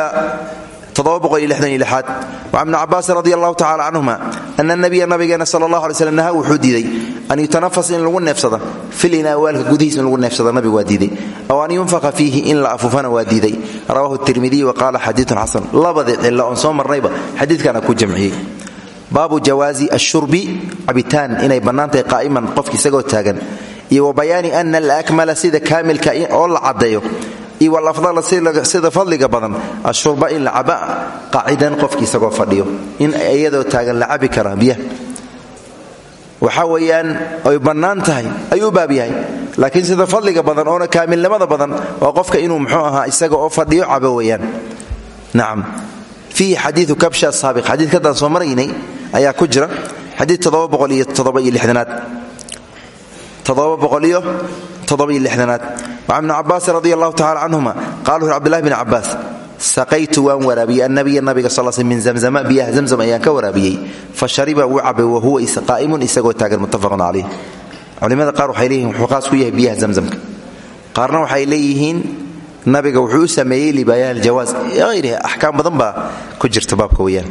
aad wa ibn cabaas radi allahu tacala canhuma ana nabiya nabigeena sal allah alay slam naha wuxuu diiday an yutanafas in lagu neefsada fil inaawaalka gudihiis in lagu neefsada nabigu waa diiday. Aw an yunfaqa fiihi in la afufana waa diiday. Rawahu tirmidiy wa qaala xadiiun xasan. Labadii cilo oon soo marnayba xadiidkana ku jamciyey. Baabu jawaazi ashurbi cabitaan inay bannaantahay qaa'iman qofki isagoo taagan. Iyo wa bayaani ana iyo walafdala sida fadliga badan. Ashurba in la caba qaacidan qofki isagoo fadhiyo. In iyadoo taagan la cabi kara biyaha. Waxa weeyaan ay bannaan ayuu baab laakiin sida fadliga badan oona kaamilnimada badan waa qofka inuu muxuu ahaa isaga fadhiyo cabo weyaan nacam fiihi xadiiu kabsha saabiq. Xadiid kaddaan soo maraynay ayaa ku jira. Xadiid aad aad an ibni cabaasin radi allahu tacala canhuma qala wuxu cbdulahi bn cabaas saqaytu waan waraabiyey annabiya nabiga sal min zamzama biyaha zamzam ayaan ka waraabiyey fa shariba wuu cabay wa huwa qaa'imun isagoo taagan muttafaqun calayh culimada qaar waxay leeyihiin wuxuu qaas ku yahay biyaha zamzamka qaarna waxay leeyihiin nabiga wuxuu u sameeyey libayaan aljawaas hayrihi axkaam badan baa ku jirta baabka weyaan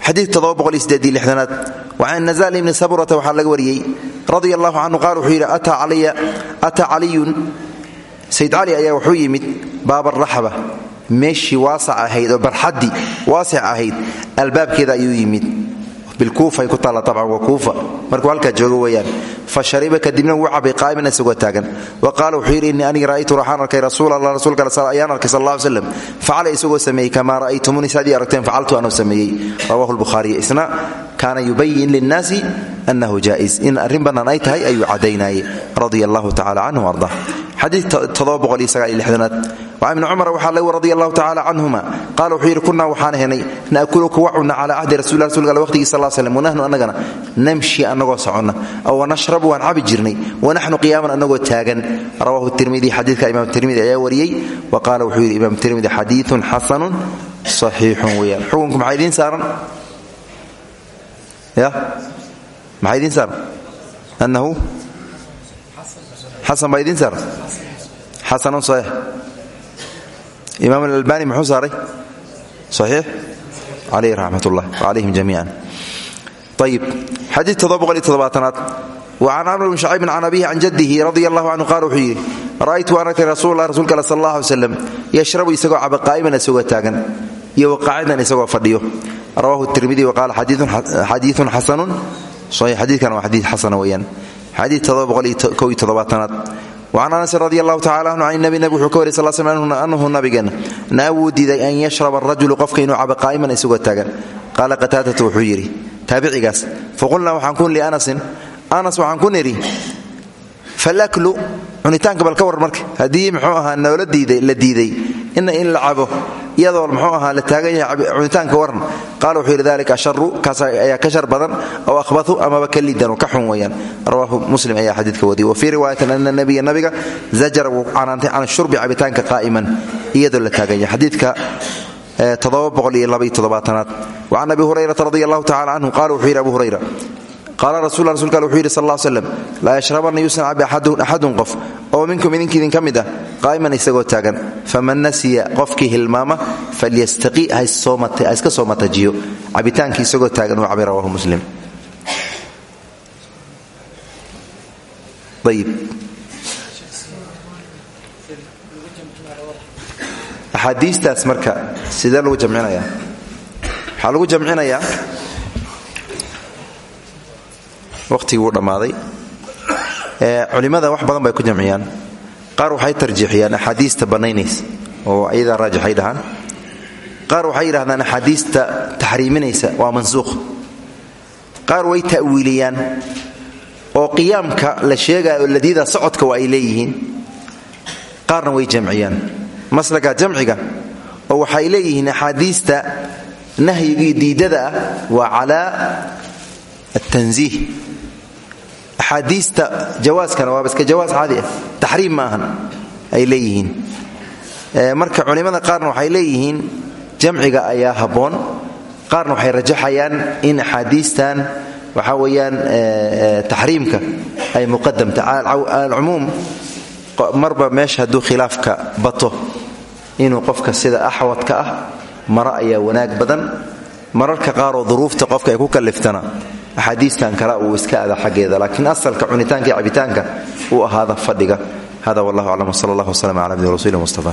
xadiid aad wacan nazal ibni sabrata waxaa laga wariyey radia allahu canhu qaal wuxuu yidhi ataa caliyun sayd cali ayaa wuxuu yimid baaba raxba meeshii waasac ahayd oo barxaddii waasic ahayd albaabkeeda ayuu yimid. Bilkuufay ku taalla tabcan waa kuufa. Markuu halkaa joogo weeyaan fa shariba kadibna wuu cabay qaa'iman isagoo taagan. Wa qaala wuxuu yidhi innii aniga ra'aytu waxaan arkay rasuul allah rasuulka ayaan arkay sal alla ly slam facala isagoo sameeyey kamaa lbukhaariy isna kaana yubayin linnaasi annahu jaa'is. In arrin bannaan ay tahay ayuu caddaynayay radia allahu tacala canhu arda xadiid aad wa ibni cumar waxaa lagu radi allahu tacala canhuma qaala wuxuu yidhi kunaa waxaan henay naakulu kuwa cunna calaa cahdi rasul rasulka alle waqtigii sal slm wanahnu annagana namshi annagoo soconna aw wanashrabu waan cabi jirnay wanaxnu qiyaaman annagoo taagan. Rawahu tirmidi xadiidka imaam tirmidi ayaa wariyey wa qaala wuxuu yidhi imaam tirmidi xadiiun xasanun saxiixun weyaan xukunku maxaa idiin saaran maxaa idiin saaran annahu? Xasan baa idiin saaran xasanun saxiix imaam alalbani muxuu saaray? Saxiix calayh raxmat ullah wacalayhim jamiican. Ayib xadiid aad wacan camr bn shacayb can abihi can jadihi radi allahu canhu qaal wuxuu yidhi ra'aytu waan arkay rasuullah rsulka al sal allah alay slam yashrabu isagoo caba qaa'iman isagoo taagan iyo waqaacidan isagoo fadhiyo. Rawahu tirmidi wa qaala xadiiun xasanun. Xadiidkan waa xadiid xasana weeyaan. Xadiid aad wacan anas radi allahu tacala anhu can nabi nabig wuxuu ka wariy sal sl annahu nabigeenna naa wuu diiday an yashraba arajulu qofka inuu cabo qaa'iman isagoo taagan. Qaala qataadatu wuxuu yidhi taabicigaas faqulnaa waxaan ku li anasin anas waxaan ku nidhi falaklu cunitaanka bal ka war marka haddii muxuu ahaa noola la diiday ina in la cabo iyadoo muxuu ahaa la taagan yahay cunitaanka waran qaala wuxuu yidhi dalika asharu kaas ayaa ka shar badan aw ahbatu amaba ka liidan ka xun weeyaan. Rawaahu muslim ayaa xadiidka wariyey wa fii riwaayatin ana nabiya nabiga zajara wuu canaantay can shurbi cabitaanka qaa'iman iyadoo la taagan yahay. Xadiidka aad wacan abi hurayrata radi allahu tacala canhu wuxuu yidhi abu hurayra qaala rasul rasulka al wuxuu yidhi sal slam laa yashrabanna yuusan cabi axadun qof oo minkum idinka idin ka mid ah qaa'iman isagoo taagan faman nasiya qofkii hilmaama falyastaqi ha iska soo matajiyo cabitaankii isagoo taagan uu cabay rawahu muslim. Axaadiistaas marka sidee lagu jamcinayaa? Waxaa lagu jamcinayaa waqhtigii wuu dhammaaday. Culimmada wax badan bay ku jamciyaan. Qaar waxay tarjiixiyaan axaadiista bannaynaysa oo ayadaa raajixay dhahaan. Qaar waxay yidhahdaan axaadiista taxriiminaysa waa mansuuq qaar way ta'wiiliyaan oo qiyaamka la sheegaya oo ladiida socodka waa ay leeyihiin. Qaarna way jamciyaan. Maslaga jamciga oo waxay leeyihiin axaadiista nahyigii diidada ah waa calaa altanziih axaadiista jawaaskana waaba iska jawaas caadi ah. Taxriim ma ahan ay leeyihiin. Marka culimmada qaarna waxay leeyihiin jamciga ayaa habboon. Qaarna waxay rajaxayaan in axaadiistan waxaa weeyaan taxriimka ay muqadamta alcumuum marba meesha khilaafka bato inuu qofka sida axwadka ah maro ayaa wanaag badan. Mararka qaaroo duruufta qofka ay ku kaliftana axaadiistan kale uu iska ada xaggeeda laakiin asalka cunitaanka iyo cabitaanka uu ahaada fadhiga. Hada wallah aclam wsala allah wslm cala abdi rasuuli mustafa